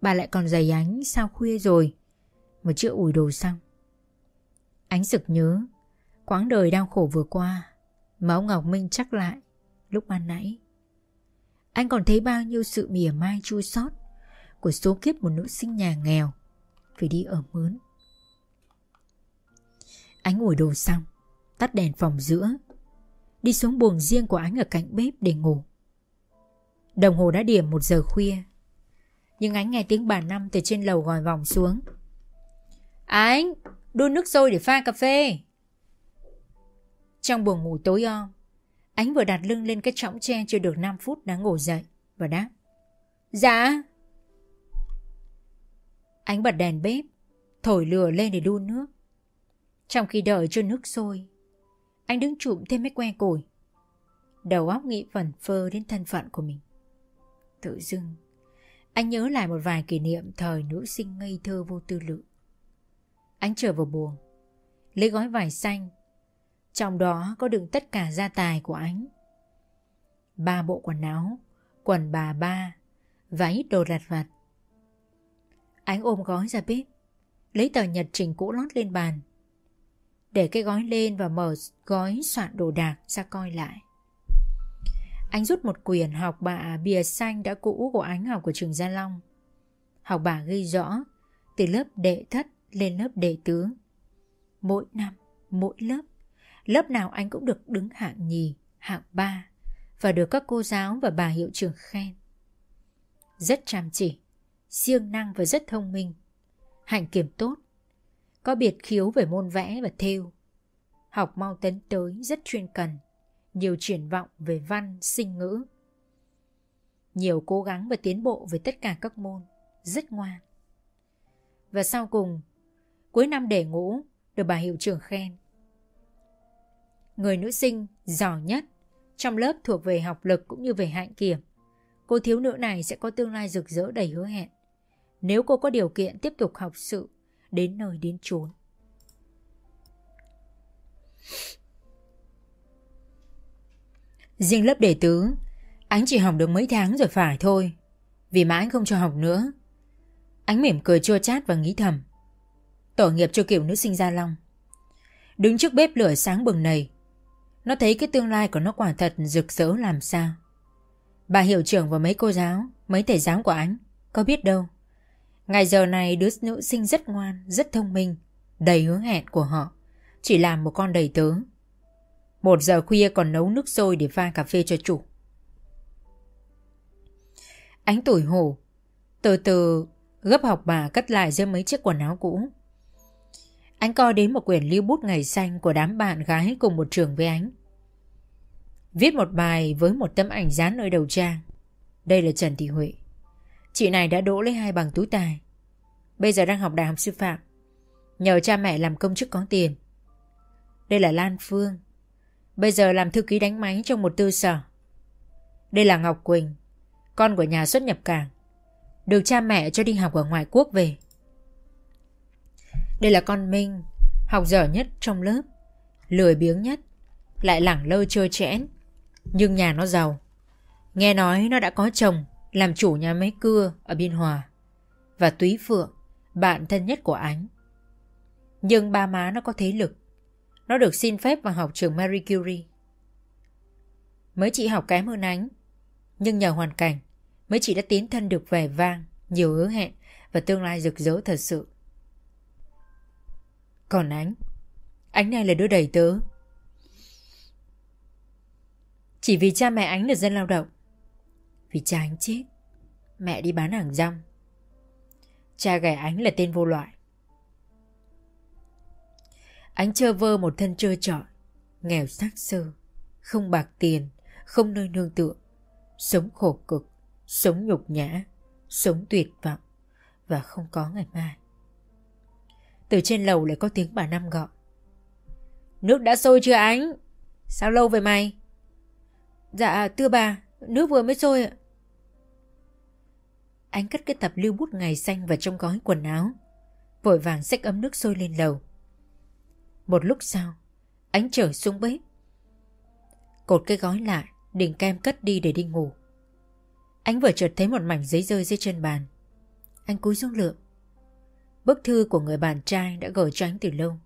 Bà lại còn dày ánh sao khuya rồi mà chưa ủi đồ xong. Ánh sực nhớ quãng đời đau khổ vừa qua mà ông Ngọc Minh chắc lại lúc ban nãy. Anh còn thấy bao nhiêu sự mỉa mai chua xót của số kiếp một nữ sinh nhà nghèo phải đi ở mướn. Ánh ngồi đồ xong, tắt đèn phòng giữa, đi xuống buồng riêng của ánh ở cạnh bếp để ngủ. Đồng hồ đã điểm một giờ khuya, nhưng ánh nghe tiếng bà Năm từ trên lầu gọi vòng xuống. Ánh, đun nước sôi để pha cà phê. Trong buồng ngủ tối om, Ánh vừa đặt lưng lên cái chõng tre chưa được 5 phút đã ngủ dậy và đáp. Dạ. Ánh bật đèn bếp, thổi lửa lên để đun nước. Trong khi đợi cho nước sôi, anh đứng chụm thêm mấy que củi. Đầu óc nghĩ phần phơ đến thân phận của mình. Tự dưng, anh nhớ lại một vài kỷ niệm thời nữ sinh ngây thơ vô tư lự. Anh trở vào buồng, lấy gói vải xanh trong đó có đựng tất cả gia tài của anh. Ba bộ quần áo, quần bà ba và ít đồ lặt vặt. Anh ôm gói ra bếp, lấy tờ nhật trình cũ lót lên bàn. Để cái gói lên và mở gói soạn đồ đạc ra coi lại. Anh rút một quyển học bạ bìa xanh đã cũ của ánh học của trường Gia Long. Học bạ ghi rõ từ lớp đệ thất lên lớp đệ tướng. Mỗi năm, mỗi lớp Lớp nào anh cũng được đứng hạng nhì, hạng ba và được các cô giáo và bà hiệu trưởng khen. Rất chăm chỉ, siêng năng và rất thông minh. Hạnh kiểm tốt, có biệt khiếu về môn vẽ và thêu. Học mau tấn tới rất chuyên cần, nhiều triển vọng về văn, sinh ngữ. Nhiều cố gắng và tiến bộ về tất cả các môn, rất ngoan. Và sau cùng, cuối năm để ngũ, được bà hiệu trưởng khen người nữ sinh giỏi nhất trong lớp thuộc về học lực cũng như về hạnh kiểm. Cô thiếu nữ này sẽ có tương lai rực rỡ đầy hứa hẹn nếu cô có điều kiện tiếp tục học sự đến nơi đến chốn. Riêng lớp đệ tứ, anh chỉ học được mấy tháng rồi phải thôi, vì mà anh không cho học nữa. Anh mỉm cười chua chát và nghĩ thầm. Tội nghiệp cho kiểu nữ sinh Gia Long. Đứng trước bếp lửa sáng bừng này, nó thấy cái tương lai của nó quả thật rực rỡ làm sao. Bà hiệu trưởng và mấy cô giáo, mấy thầy giáo của anh, có biết đâu. Ngày giờ này đứa nữ sinh rất ngoan, rất thông minh, đầy hứa hẹn của họ. Chỉ làm một con đầy tớ. Một giờ khuya còn nấu nước sôi để pha cà phê cho chủ. Ánh tuổi hổ, từ từ gấp học bà cất lại giữa mấy chiếc quần áo cũ. Anh coi đến một quyển lưu bút ngày xanh của đám bạn gái cùng một trường với anh. Viết một bài với một tấm ảnh dán nơi đầu trang. Đây là Trần Thị Huệ. Chị này đã đỗ lấy hai bằng túi tài. Bây giờ đang học đại học sư phạm. Nhờ cha mẹ làm công chức có tiền. Đây là Lan Phương. Bây giờ làm thư ký đánh máy trong một tư sở. Đây là Ngọc Quỳnh, con của nhà xuất nhập cảng. Được cha mẹ cho đi học ở ngoại quốc về. Đây là con Minh, học giỏi nhất trong lớp, lười biếng nhất, lại lẳng lơ chơi chẽn. Nhưng nhà nó giàu. Nghe nói nó đã có chồng, làm chủ nhà máy cưa ở Biên Hòa. Và Túy Phượng, bạn thân nhất của Ánh. Nhưng ba má nó có thế lực. Nó được xin phép vào học trường Marie Curie. Mấy chị học kém hơn Ánh. Nhưng nhờ hoàn cảnh, mấy chị đã tiến thân được vẻ vang, nhiều hứa hẹn và tương lai rực rỡ thật sự. Còn Ánh. Ánh này là đứa đầy tớ. Chỉ vì cha mẹ Ánh là dân lao động. Vì cha anh chết, Mẹ đi bán hàng rong. Cha ghẻ ánh là tên vô loại. Ánh trơ vơ một thân trơ trọi, Nghèo xác sơ Không bạc tiền, Không nơi nương tựa, Sống khổ cực, Sống nhục nhã, Sống tuyệt vọng Và không có ngày mai. Từ trên lầu lại có tiếng bà Năm gọi. Nước đã sôi chưa ánh Sao lâu vậy mày? Dạ thưa bà, Nước vừa mới sôi ạ. Anh cất cái tập lưu bút ngày xanh vào trong gói quần áo, Vội vàng xách ấm nước sôi lên lầu. Một lúc sau, Ánh trở xuống bếp. Cột cái gói lại, Định kem cất đi để đi ngủ. Anh vừa chợt thấy một mảnh giấy rơi dưới chân bàn. Anh cúi xuống lượng Bức thư của người bạn trai đã gửi cho anh từ lâu.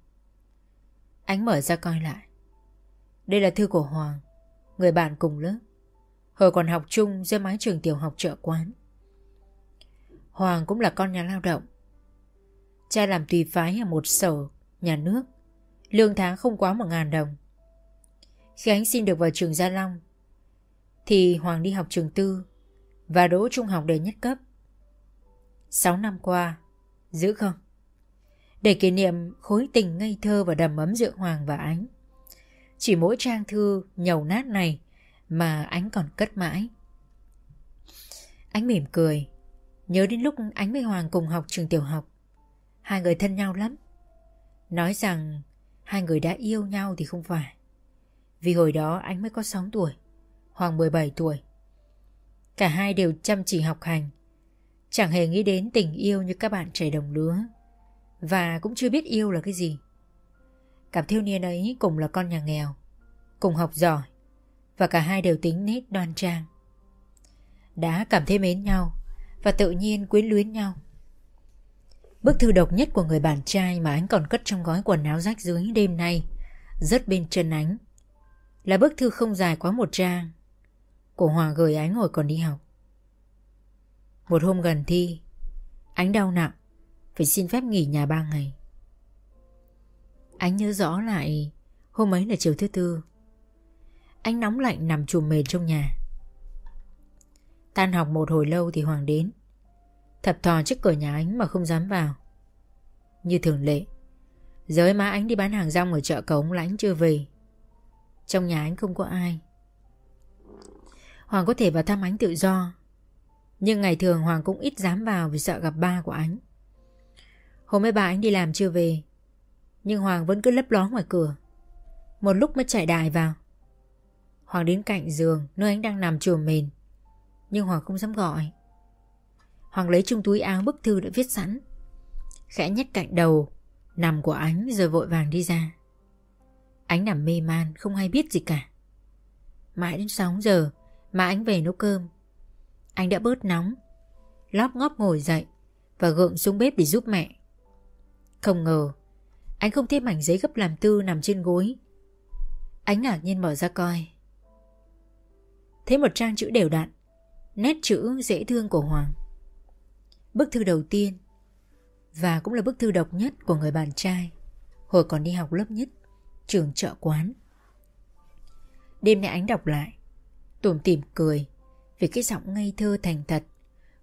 Anh mở ra coi lại. Đây là thư của Hoàng, Người bạn cùng lớp. Hồi còn học chung dưới mái trường tiểu học chợ quán. Hoàng cũng là con nhà lao động. Cha làm tùy phái ở một sở, Nhà nước. Lương tháng không quá một ngàn đồng. Khi anh xin được vào trường Gia Long, Thì Hoàng đi học trường tư Và đỗ trung học đề nhất cấp. 6 năm qua Giữ không? Để kỷ niệm khối tình ngây thơ và đầm ấm giữa Hoàng và Ánh. Chỉ mỗi trang thư nhầu nát này Mà Ánh còn cất mãi. Ánh mỉm cười. Nhớ đến lúc Ánh với Hoàng cùng học trường tiểu học. Hai người thân nhau lắm. Nói rằng Hai người đã yêu nhau thì không phải. Vì hồi đó Ánh mới có 6 tuổi, Hoàng 17 tuổi. Cả hai đều chăm chỉ học hành. Chẳng hề nghĩ đến tình yêu như các bạn trẻ đồng lứa. Và cũng chưa biết yêu là cái gì. Cảm thiếu niên ấy cùng là con nhà nghèo, Cùng học giỏi, Và cả hai đều tính nết đoan trang. Đã cảm thấy mến nhau, Và tự nhiên quyến luyến nhau. Bức thư độc nhất của người bạn trai mà anh còn cất trong gói quần áo rách dưới đêm nay Rất bên chân ánh Là bức thư không dài quá một trang Của Hòa gửi ánh hồi còn đi học. Một hôm gần thi, Ánh đau nặng, Phải xin phép nghỉ nhà ba ngày. Ánh nhớ rõ lại, Hôm ấy là chiều thứ tư. Ánh nóng lạnh nằm chùm mền trong nhà. Tan học một hồi lâu thì Hoàng đến. Thập thò trước cửa nhà ánh mà không dám vào. Như thường lệ Giới má ánh đi bán hàng rong ở chợ cống là ánh chưa về. Trong nhà ánh không có ai. Hoàng có thể vào thăm ánh tự do. Nhưng ngày thường Hoàng cũng ít dám vào vì sợ gặp ba của ánh Hôm ấy bà ánh đi làm chưa về, Nhưng Hoàng vẫn cứ lấp ló ngoài cửa. Một lúc mới chạy đài vào. Hoàng đến cạnh giường, nơi ánh đang nằm chùm mền. Nhưng Hoàng không dám gọi. Hoàng lấy trong túi áo bức thư đã viết sẵn. Khẽ nhét cạnh đầu, Nằm của ánh rồi vội vàng đi ra. Ánh nằm mê man, Không hay biết gì cả. Mãi đến 6 giờ, Mà ánh về nấu cơm. Anh đã bớt nóng. Lóp ngóp ngồi dậy Và gượng xuống bếp để giúp mẹ. Không ngờ, Anh không thấy mảnh giấy gấp làm tư nằm trên gối. Ánh ngạc nhiên mở ra coi. Thấy một trang chữ đều đặn, Nét chữ dễ thương của Hoàng. Bức thư đầu tiên, Và cũng là bức thư độc nhất của người bạn trai, Hồi còn đi học lớp nhất, Trường chợ quán. Đêm nay ánh đọc lại, Tủm tỉm cười vì cái giọng ngây thơ thành thật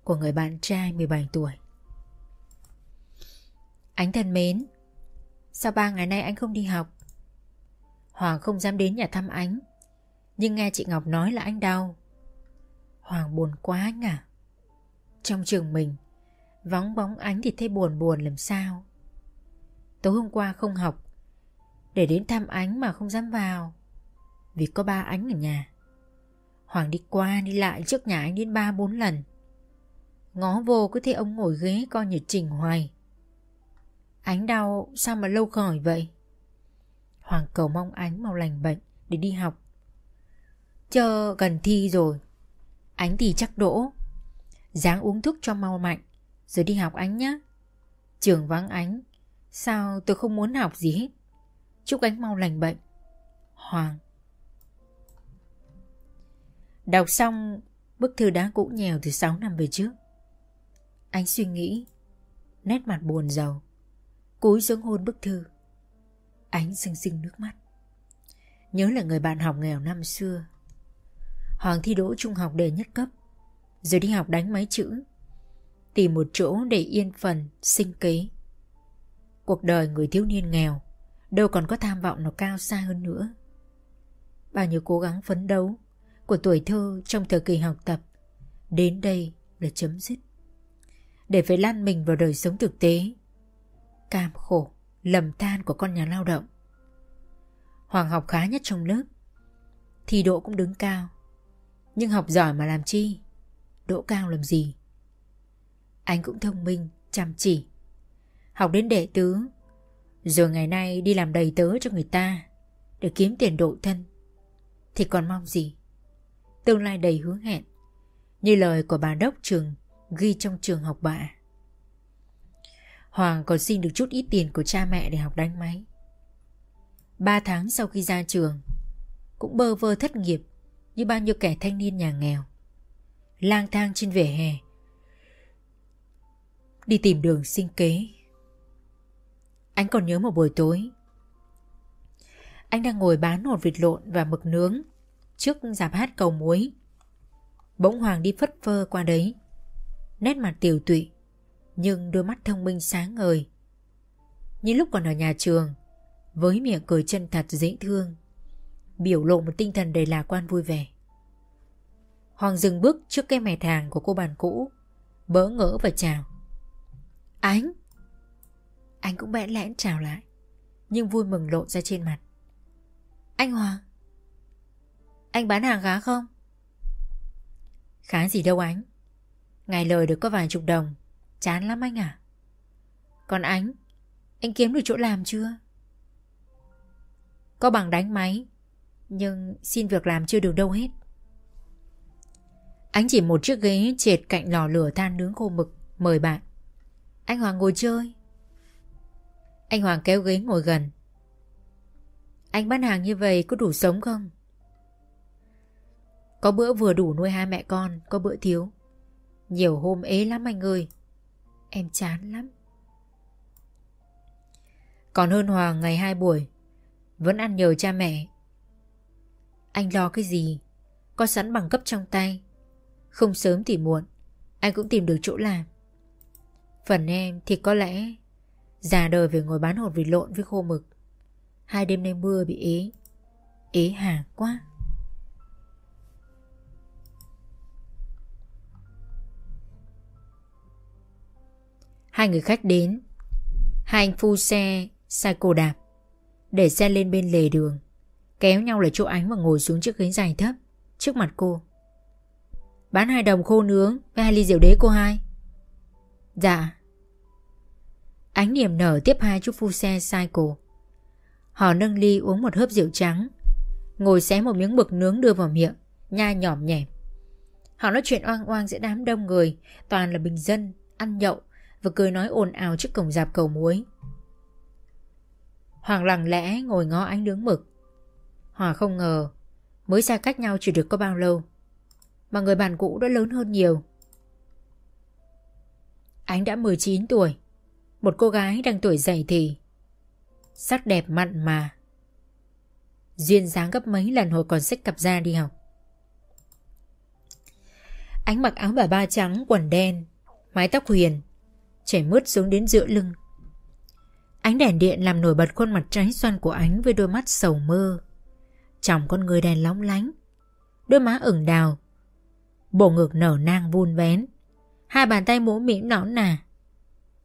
Của người bạn trai 17 tuổi. Ánh thân mến Sao ba ngày nay anh không đi học. Hoàng không dám đến nhà thăm ánh, Nhưng nghe chị Ngọc nói là anh đau. Hoàng buồn quá anh à Trong trường mình, Vắng bóng ánh thì thấy buồn buồn làm sao. Tối hôm qua không học, Để đến thăm ánh mà không dám vào, Vì có ba ánh ở nhà. Hoàng đi qua đi lại trước nhà anh đến ba, bốn lần. Ngó vô cứ thấy ông ngồi ghế coi như trình hoài. Ánh đau sao mà lâu khỏi vậy? Hoàng cầu mong ánh mau lành bệnh để đi học. Chờ gần thi rồi. Ánh thì chắc đỗ. Dáng uống thuốc cho mau mạnh, rồi đi học ánh nhé Trường vắng ánh. Sao tôi không muốn học gì hết? Chúc ánh mau lành bệnh. Hoàng Đọc xong, bức thư đã cũ nhèo từ 6 năm về trước. Anh suy nghĩ, Nét mặt buồn giàu Cúi xuống hôn bức thư. Ánh sưng sưng nước mắt. Nhớ là người bạn học nghèo năm xưa. Hoàng thi đỗ trung học đề nhất cấp, Rồi đi học đánh máy chữ, Tìm một chỗ để yên phần, Sinh kế. Cuộc đời người thiếu niên nghèo, Đâu còn có tham vọng nào cao xa hơn nữa. Bao nhiêu cố gắng phấn đấu của tuổi thơ trong thời kỳ học tập, Đến đây là chấm dứt. Để phải lan mình vào đời sống thực tế Cam khổ, Lầm than của con nhà lao động. Hoàng học khá nhất trong lớp, Thì độ cũng đứng cao. Nhưng học giỏi mà làm chi? Độ cao làm gì? Anh cũng thông minh, Chăm chỉ. Học đến đệ tứ, Rồi ngày nay đi làm đầy tớ cho người ta Để kiếm tiền độ thân. Thì còn mong gì? Tương lai đầy hứa hẹn. Như lời của bà đốc trường Ghi trong trường học bạ Hoàng còn xin được chút ít tiền của cha mẹ để học đánh máy. Ba tháng sau khi ra trường, Cũng bơ vơ thất nghiệp Như bao nhiêu kẻ thanh niên nhà nghèo. Lang thang trên vỉa hè, Đi tìm đường sinh kế. Anh còn nhớ một buổi tối, Anh đang ngồi bán hột vịt lộn và mực nướng. Trước dạp hát cầu muối Bỗng Hoàng đi phất phơ qua đấy Nét mặt tiểu tụy Nhưng đôi mắt thông minh sáng ngời Như lúc còn ở nhà trường với miệng cười chân thật dễ thương, biểu lộ một tinh thần đầy lạc quan vui vẻ. Hoàng dừng bước trước cái mẻ hàng của cô bạn cũ, bỡ ngỡ và chào. Ánh! Anh cũng bẽn lẽn chào lại, nhưng vui mừng lộ ra trên mặt. Anh Hoàng! Anh bán hàng khá không? Khá gì đâu ánh. Ngày lời được có vài chục đồng, chán lắm anh à. Còn ánh, anh kiếm được chỗ làm chưa? Có bằng đánh máy Nhưng xin việc làm chưa được đâu hết Anh chỉ một chiếc ghế chệt cạnh lò lửa than nướng khô mực Mời bạn Anh Hoàng ngồi chơi Anh Hoàng kéo ghế ngồi gần Anh bán hàng như vậy có đủ sống không? Có bữa vừa đủ nuôi hai mẹ con, Có bữa thiếu. Nhiều hôm ế lắm anh ơi. Em chán lắm. Còn hơn Hoàng ngày hai buổi, vẫn ăn nhờ cha mẹ. Anh lo cái gì? Có sẵn bằng cấp trong tay. Không sớm thì muộn, Anh cũng tìm được chỗ làm. Phần em thì có lẽ Già đời về ngồi bán hột vịt lộn với khô mực. Hai đêm nay mưa bị ế. Ế hà quá. Hai người khách đến. Hai anh phu xe Sai cô đạp để xe lên bên lề đường Kéo nhau lại chỗ ánh và ngồi xuống chiếc ghế dài thấp Trước mặt cô. Bán hai đồng khô nướng Với hai ly rượu đế cô hai. Dạ. Ánh niềm nở tiếp hai chút phu xe sai cô. Họ nâng ly uống một hớp rượu trắng Ngồi xé một miếng mực nướng đưa vào miệng Nhai nhỏm nhẹm Họ nói chuyện oang oang giữa đám đông người Toàn là bình dân, ăn nhậu và cười nói ồn ào trước cổng dạp cầu muối Hoàng lặng lẽ ngồi ngó ánh nướng mực. Hòa không ngờ, mới xa cách nhau chỉ được có bao lâu, mà người bạn cũ đã lớn hơn nhiều. Ánh đã 19 tuổi, một cô gái đang tuổi dậy thì. Sắc đẹp mặn mà. Duyên dáng gấp mấy lần hồi còn sách cặp ra đi học. Ánh mặc áo bà ba trắng, quần đen, mái tóc huyền, chảy mướt xuống đến giữa lưng. Ánh đèn điện làm nổi bật khuôn mặt trái xoan của ánh với đôi mắt sầu mơ. Trong con người đèn lóng lánh. Đôi má ửng đào. Bộ ngực nở nang vun vén. Hai bàn tay mũ mĩm nõn nà.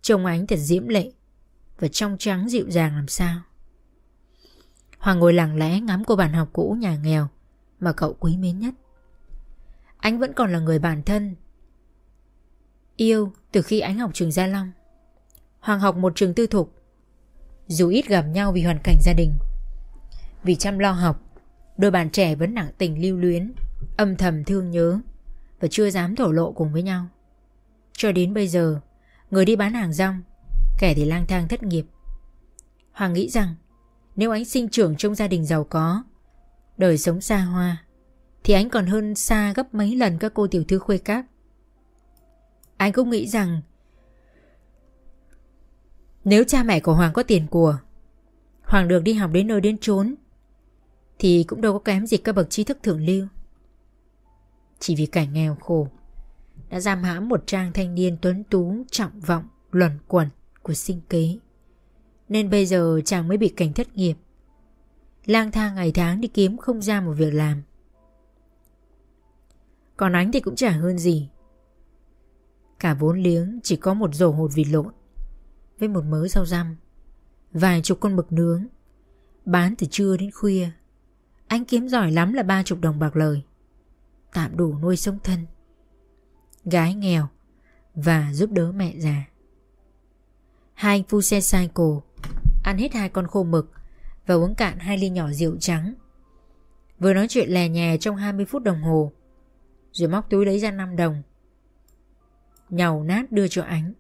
Trông ánh thật diễm lệ. Và trong trắng dịu dàng làm sao. Hoàng ngồi lặng lẽ ngắm cô bạn học cũ nhà nghèo mà cậu quý mến nhất. Anh vẫn còn là người bạn thân. Yêu từ khi ánh học trường Gia Long. Hoàng học một trường tư thục. Dù ít gặp nhau vì hoàn cảnh gia đình. Vì chăm lo học, Đôi bạn trẻ vẫn nặng tình lưu luyến, Âm thầm thương nhớ Và chưa dám thổ lộ cùng với nhau. Cho đến bây giờ, Người đi bán hàng rong, Kẻ thì lang thang thất nghiệp. Hoàng nghĩ rằng, Nếu ánh sinh trưởng trong gia đình giàu có, Đời sống xa hoa, Thì ánh còn hơn xa gấp mấy lần các cô tiểu thư khuê các. Anh cũng nghĩ rằng nếu cha mẹ của Hoàng có tiền của, Hoàng được đi học đến nơi đến chốn, Thì cũng đâu có kém gì các bậc trí thức thượng lưu Chỉ vì cảnh nghèo khổ đã giam hãm một trang thanh niên tuấn tú, trọng vọng, luẩn quẩn của sinh kế. Nên bây giờ chàng mới bị cảnh thất nghiệp. Lang thang ngày tháng đi kiếm không ra một việc làm. Còn ánh thì cũng chả hơn gì. Cả vốn liếng chỉ có một rổ hột vịt lộn với một mớ rau răm, vài chục con mực nướng, bán từ trưa đến khuya. Anh kiếm giỏi lắm là ba chục đồng bạc lời, tạm đủ nuôi sống thân. Gái nghèo và giúp đỡ mẹ già. Hai anh phu xe cycle ăn hết hai con khô mực và uống cạn hai ly nhỏ rượu trắng. Vừa nói chuyện lè nhè trong 20 phút đồng hồ, rồi móc túi lấy ra 5 đồng. Nhàu nát đưa cho ánh.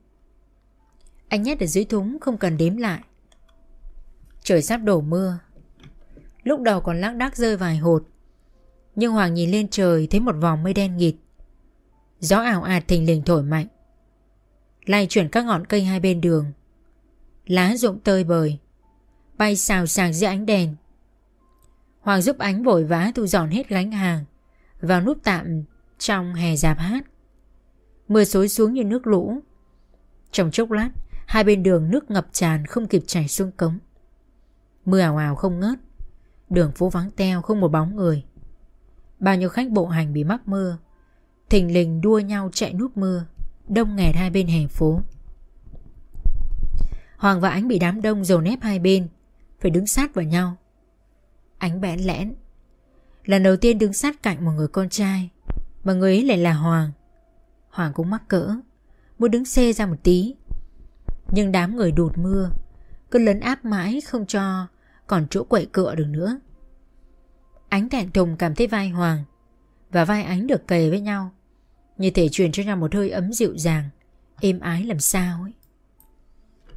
Anh nhét ở dưới thúng, không cần đếm lại. Trời sắp đổ mưa. Lúc đầu còn lác đác rơi vài hột. Nhưng Hoàng nhìn lên trời, thấy một vòng mây đen nghịt. Gió ảo ạt thình lình thổi mạnh. Lay chuyển các ngọn cây hai bên đường. Lá rụng tơi bời. Bay xào xạc dưới ánh đèn. Hoàng giúp ánh vội vã thu dọn hết gánh hàng vào núp tạm trong hè dạp hát. Mưa xối xuống như nước lũ. Trong chốc lát, hai bên đường nước ngập tràn không kịp chảy xuống cống. Mưa ảo ảo không ngớt. Đường phố vắng teo không một bóng người. Bao nhiêu khách bộ hành bị mắc mưa. Thình lình đua nhau chạy núp mưa. Đông nghẹt hai bên hè phố. Hoàng và Ánh bị đám đông dồn ép hai bên. Phải đứng sát vào nhau. Ánh bẽn lẽn. Lần đầu tiên đứng sát cạnh một người con trai. Mà người ấy lại là Hoàng. Hoàng cũng mắc cỡ. Muốn đứng xê ra một tí. Nhưng đám người đụt mưa, cứ lấn áp mãi không cho còn chỗ quậy cựa được nữa. Ánh thẹn thùng cảm thấy vai Hoàng và vai ánh được kề với nhau, như thể truyền cho nhau một hơi ấm dịu dàng, êm ái làm sao ấy.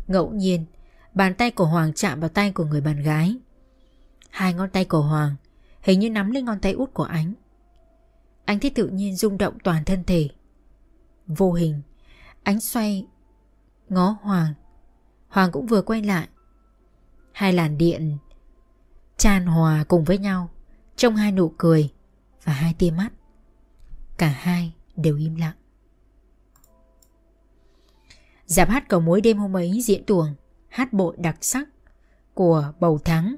Ngẫu nhiên, bàn tay của Hoàng chạm vào tay của người bạn gái. Hai ngón tay của Hoàng hình như nắm lên ngón tay út của ánh. Anh thấy tự nhiên rung động toàn thân thể. Vô hình, ánh xoay ngó Hoàng. Hoàng cũng vừa quay lại. Hai làn điện Tràn hòa cùng với nhau Trong hai nụ cười Và hai tia mắt. Cả hai đều im lặng. Giạp hát cầu mối đêm hôm ấy diễn tuồng Hát bội đặc sắc Của bầu thắng.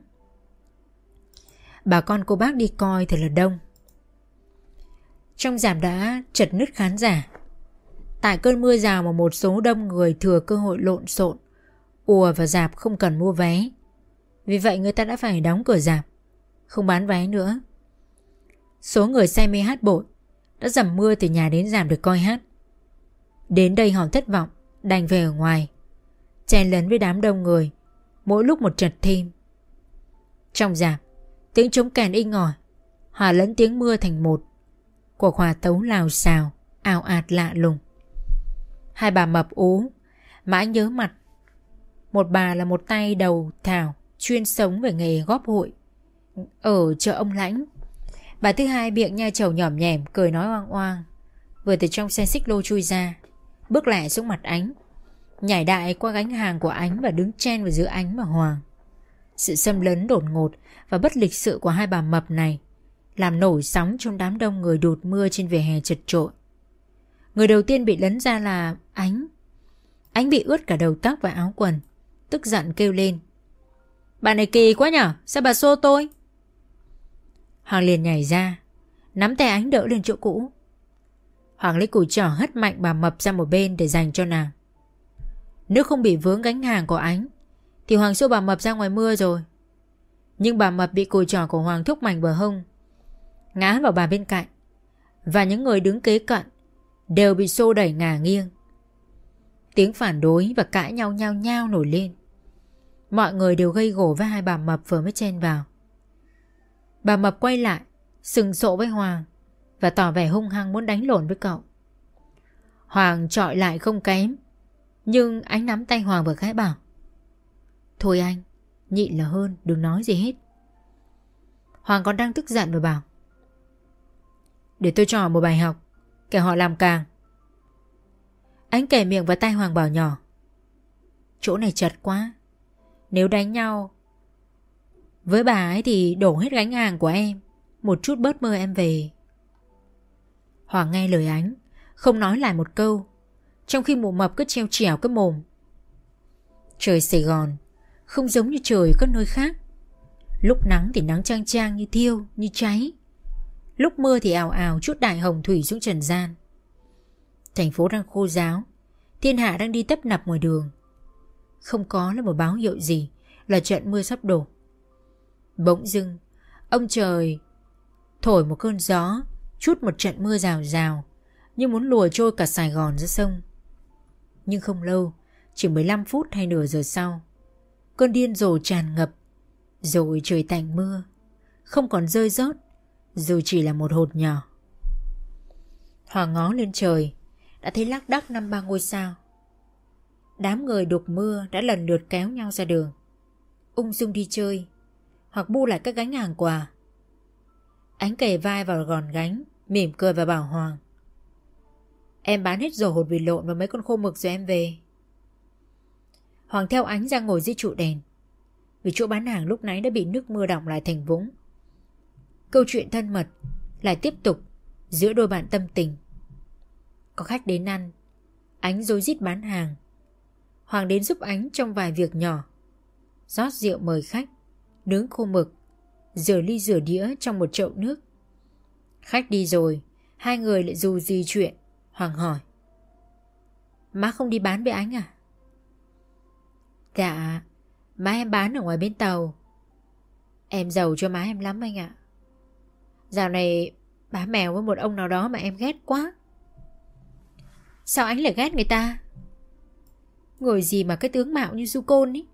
Bà con cô bác đi coi thật là đông. Trong giảm đã chật nứt khán giả Tại cơn mưa rào mà một số đông người thừa cơ hội lộn xộn ùa và dạp không cần mua vé. Vì vậy người ta đã phải đóng cửa dạp, không bán vé nữa. Số người say mê hát bội đã dầm mưa từ nhà đến dạp được coi hát. Đến đây họ thất vọng, đành về ở ngoài, chen lấn với đám đông người, mỗi lúc một trật thêm. Trong dạp, tiếng trống kèn inh ỏi, hòa lẫn tiếng mưa thành một. Cuộc hòa tấu lào xào, ảo ạt lạ lùng. Hai bà mập ú, mà anh nhớ mặt một bà là một tay đầu thảo chuyên sống về nghề góp hội ở chợ ông lãnh. Bà thứ hai miệng nha chầu nhỏm nhẻm cười nói oang oang. Vừa từ trong xe xích lô chui ra, bước lại xuống mặt ánh, nhảy đại qua gánh hàng của ánh và đứng chen vào giữa ánh và Hoàng. Sự xâm lấn đột ngột và bất lịch sự của hai bà mập này làm nổi sóng trong đám đông người đột mưa trên vỉa hè chật trội. Người đầu tiên bị lấn ra là Ánh. Ánh bị ướt cả đầu tóc và áo quần tức giận kêu lên. Bà này kỳ quá nhở, sao bà xô tôi? Hoàng liền nhảy ra, nắm tay ánh đỡ lên chỗ cũ. Hoàng lấy cùi trỏ hất mạnh bà mập ra một bên để dành cho nàng. Nếu không bị vướng gánh hàng của ánh, thì Hoàng xô bà mập ra ngoài mưa rồi. Nhưng bà mập bị cùi trỏ của Hoàng thúc mạnh bờ hông, ngã vào bà bên cạnh, và những người đứng kế cận đều bị xô đẩy ngả nghiêng. Tiếng phản đối và cãi nhau nhau nhau nổi lên. Mọi người đều gây gổ với hai bà mập vừa mới chen vào. Bà mập quay lại, sừng sộ với Hoàng và tỏ vẻ hung hăng muốn đánh lộn với cậu. Hoàng trọi lại không kém, nhưng anh nắm tay Hoàng vừa khái bảo. Thôi anh, nhịn là hơn, đừng nói gì hết. Hoàng còn đang tức giận và bảo. Để tôi cho một bài học, kẻ họ làm càng. Anh kể miệng vào tay Hoàng bảo nhỏ. Chỗ này chật quá, nếu đánh nhau Với bà ấy thì đổ hết gánh hàng của em. Một chút bớt mơ em về. Hoàng nghe lời ánh Không nói lại một câu. Trong khi mụ mập cứ treo trèo cái mồm. Trời Sài Gòn Không giống như trời các nơi khác. Lúc nắng thì nắng trang trang như thiêu Như cháy. Lúc mưa thì ảo ảo chút đại hồng thủy xuống trần gian. Thành phố đang khô giáo. Thiên hạ đang đi tấp nập ngoài đường. Không có là một báo hiệu gì, Là trận mưa sắp đổ. Bỗng dưng, Ông trời Thổi một cơn gió, Chút một trận mưa rào rào, Như muốn lùa trôi cả Sài Gòn ra sông. Nhưng không lâu, Chỉ 15 phút hay nửa giờ sau, Cơn điên rồ tràn ngập, Rồi trời tạnh mưa, Không còn rơi rớt, Dù chỉ là một hột nhỏ. Hòa ngó lên trời đã thấy lác đác năm ba ngôi sao. Đám người đục mưa đã lần lượt kéo nhau ra đường. Ung dung đi chơi, Hoặc bu lại các gánh hàng quà. Ánh kề vai vào gòn gánh, Mỉm cười và bảo Hoàng. Em bán hết rổ hột vịt lộn và mấy con khô mực rồi em về. Hoàng theo ánh ra ngồi dưới trụ đèn. Vì chỗ bán hàng lúc nãy đã bị nước mưa đọng lại thành vũng. Câu chuyện thân mật Lại tiếp tục Giữa đôi bạn tâm tình. Có khách đến ăn. Ánh dối rít bán hàng. Hoàng đến giúp Ánh trong vài việc nhỏ. Rót rượu mời khách. Nướng khô mực. Rửa ly rửa đĩa trong một chậu nước. Khách đi rồi. Hai người lại dù gì chuyện. Hoàng hỏi. Má không đi bán với Ánh à? Dạ. Má em bán ở ngoài bên tàu. Em giàu cho má em lắm anh ạ. Dạo này Bá mèo với một ông nào đó mà em ghét quá. Sao anh lại ghét người ta? Người gì mà cái tướng mạo như du côn ý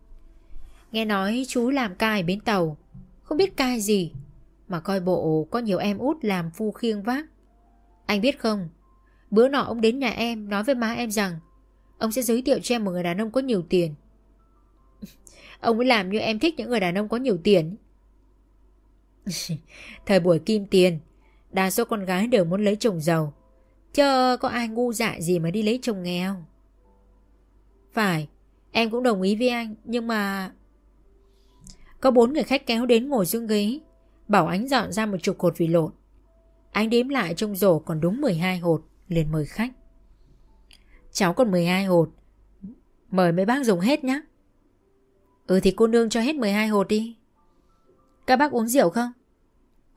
Nghe nói chú làm cai bến tàu. Không biết cai gì, Mà coi bộ có nhiều em út làm phu khiêng vác. Anh biết không? Bữa nọ ông đến nhà em nói với má em rằng, Ông sẽ giới thiệu cho em một người đàn ông có nhiều tiền. Ông ấy làm như em thích những người đàn ông có nhiều tiền Thời buổi kim tiền, Đa số con gái đều muốn lấy chồng giàu chờ có ai ngu dại gì mà đi lấy chồng nghèo. Phải, Em cũng đồng ý với anh, Nhưng mà Có bốn người khách kéo đến ngồi xuống ghế. Bảo ánh dọn ra một chục hột vị lộn. Anh đếm lại trong rổ còn đúng 12 hột, liền mời khách. Cháu còn 12 hột, Mời mấy bác dùng hết nhé Ừ thì cô nương cho hết 12 hột đi. Các bác uống rượu không?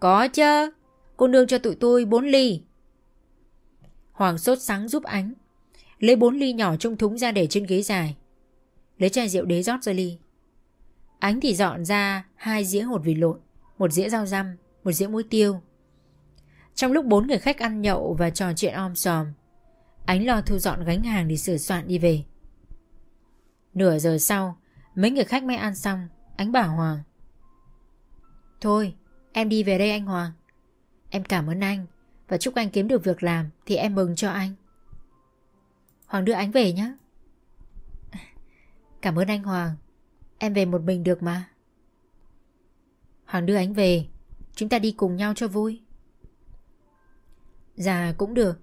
Có chứ, Cô nương cho tụi tôi 4 ly. Hoàng sốt sáng giúp ánh. Lấy bốn ly nhỏ trong thúng ra để trên ghế dài. Lấy chai rượu đế rót ra ly. Ánh thì dọn ra hai dĩa hột vịt lộn, Một dĩa rau răm, Một dĩa muối tiêu. Trong lúc bốn người khách ăn nhậu và trò chuyện om sòm, Ánh lo thu dọn gánh hàng để sửa soạn đi về. Nửa giờ sau, Mấy người khách mới ăn xong, Ánh bảo Hoàng. Thôi, em đi về đây anh Hoàng. Em cảm ơn anh. Và chúc anh kiếm được việc làm Thì em mừng cho anh. Hoàng đưa anh về nhé Cảm ơn anh Hoàng. Em về một mình được mà. Hoàng đưa anh về. Chúng ta đi cùng nhau cho vui. Dạ cũng được.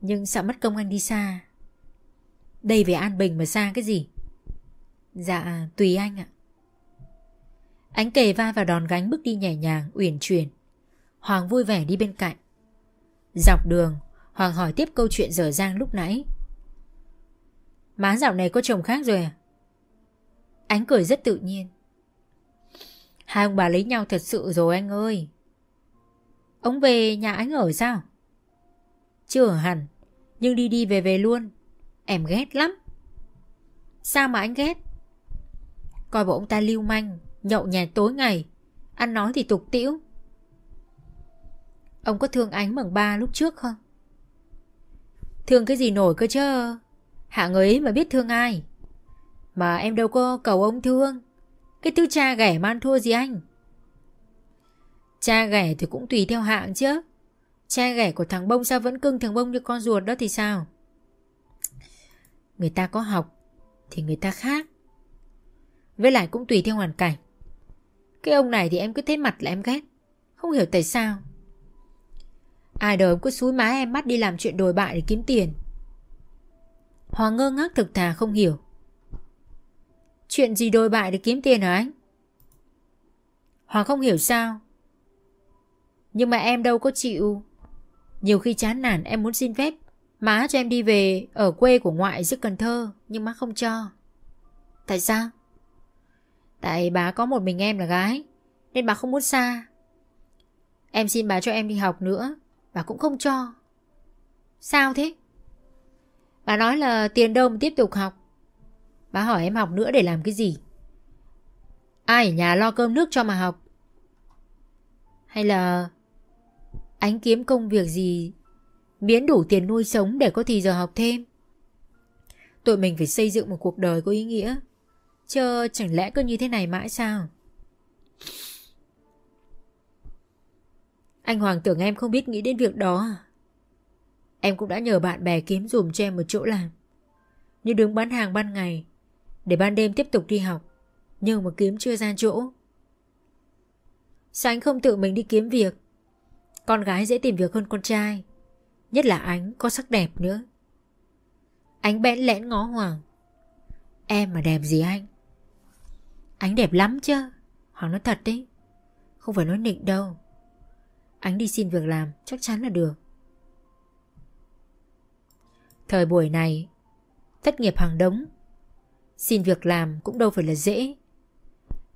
Nhưng sợ mất công anh đi xa. Đây về An Bình mà xa cái gì? Dạ tùy anh ạ. Anh kề vai vào đòn gánh bước đi nhẹ nhàng, Uyển chuyển. Hoàng vui vẻ đi bên cạnh. Dọc đường, Hoàng hỏi tiếp câu chuyện dở dang lúc nãy. Má dạo này có chồng khác rồi à? Ánh cười rất tự nhiên. Hai ông bà lấy nhau thật sự rồi anh ơi. Ông về nhà anh ở sao? Chưa ở hẳn, Nhưng đi đi về về luôn. Em ghét lắm. Sao mà anh ghét? Coi bộ ông ta lưu manh, Nhậu nhẹt tối ngày, Ăn nói thì tục tĩu. Ông có thương ánh bằng ba lúc trước không? Thương cái gì nổi cơ chứ? Hạng ấy mà biết thương ai? Mà em đâu có cầu ông thương. Cái thứ cha ghẻ man thua gì anh? Cha ghẻ thì cũng tùy theo hạng chứ. Cha ghẻ của thằng bông sao vẫn cưng thằng bông như con ruột đó thì sao? Người ta có học Thì người ta khác. Với lại cũng tùy theo hoàn cảnh. Cái ông này thì em cứ thấy mặt là em ghét. Không hiểu tại sao. Ai đời cứ xúi má em bắt đi làm chuyện đồi bại để kiếm tiền. Hoàng ngơ ngác thực thà không hiểu. Chuyện gì đồi bại để kiếm tiền hả anh? Hoàng không hiểu sao. Nhưng mà em đâu có chịu. Nhiều khi chán nản em muốn xin phép, Má cho em đi về ở quê của ngoại dưới Cần Thơ, Nhưng má không cho. Tại sao? Tại bà có một mình em là gái, Nên bà không muốn xa. Em xin bà cho em đi học nữa. Bà cũng không cho Sao thế? Bà nói là tiền đâu mà tiếp tục học Bà hỏi em học nữa để làm cái gì? Ai ở nhà lo cơm nước cho mà học? Hay là anh kiếm công việc gì miễn đủ tiền nuôi sống để có thì giờ học thêm? Tụi mình phải xây dựng một cuộc đời có ý nghĩa Chứ chẳng lẽ cứ như thế này mãi sao? Anh Hoàng tưởng em không biết nghĩ đến việc đó à? Em cũng đã nhờ bạn bè kiếm dùm cho em một chỗ làm. Như đứng bán hàng ban ngày, Để ban đêm tiếp tục đi học, Nhưng mà kiếm chưa ra chỗ. Sao anh không tự mình đi kiếm việc? Con gái dễ tìm việc hơn con trai, Nhất là Ánh có sắc đẹp nữa. Ánh bẽn lẽn ngó Hoàng. Em mà đẹp gì anh? Ánh đẹp lắm chứ, Hoàng nói thật đấy, Không phải nói nịnh đâu. Anh đi xin việc làm, chắc chắn là được. Thời buổi này, Thất nghiệp hàng đống. Xin việc làm cũng đâu phải là dễ.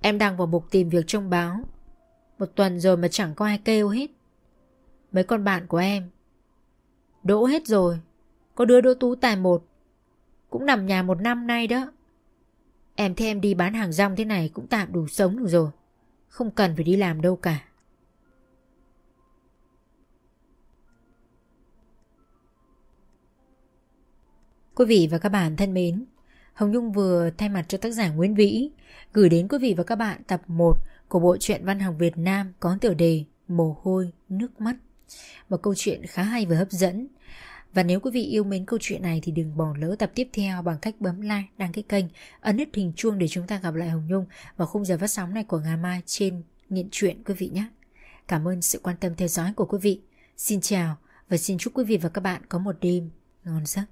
Em đang vào mục tìm việc trong báo. Một tuần rồi mà chẳng có ai kêu hết. Mấy con bạn của em, Đỗ hết rồi, Có đứa đỗ tú tài một. Cũng nằm nhà một năm nay đó. Em thấy em đi bán hàng rong thế này Cũng tạm đủ sống được rồi. Không cần phải đi làm đâu cả. Quý vị và các bạn thân mến, Hồng Nhung vừa thay mặt cho tác giả Nguyễn Vĩ gửi đến quý vị và các bạn tập 1 của bộ truyện văn học Việt Nam có tiểu đề Mồ hôi, nước mắt. Một câu chuyện khá hay và hấp dẫn. Và nếu quý vị yêu mến câu chuyện này thì đừng bỏ lỡ tập tiếp theo bằng cách bấm like, đăng ký kênh, ấn nút hình chuông để chúng ta gặp lại Hồng Nhung vào khung giờ phát sóng này của ngày mai trên Nghiện Truyện quý vị nhé. Cảm ơn sự quan tâm theo dõi của quý vị. Xin chào và xin chúc quý vị và các bạn có một đêm ngon giấc.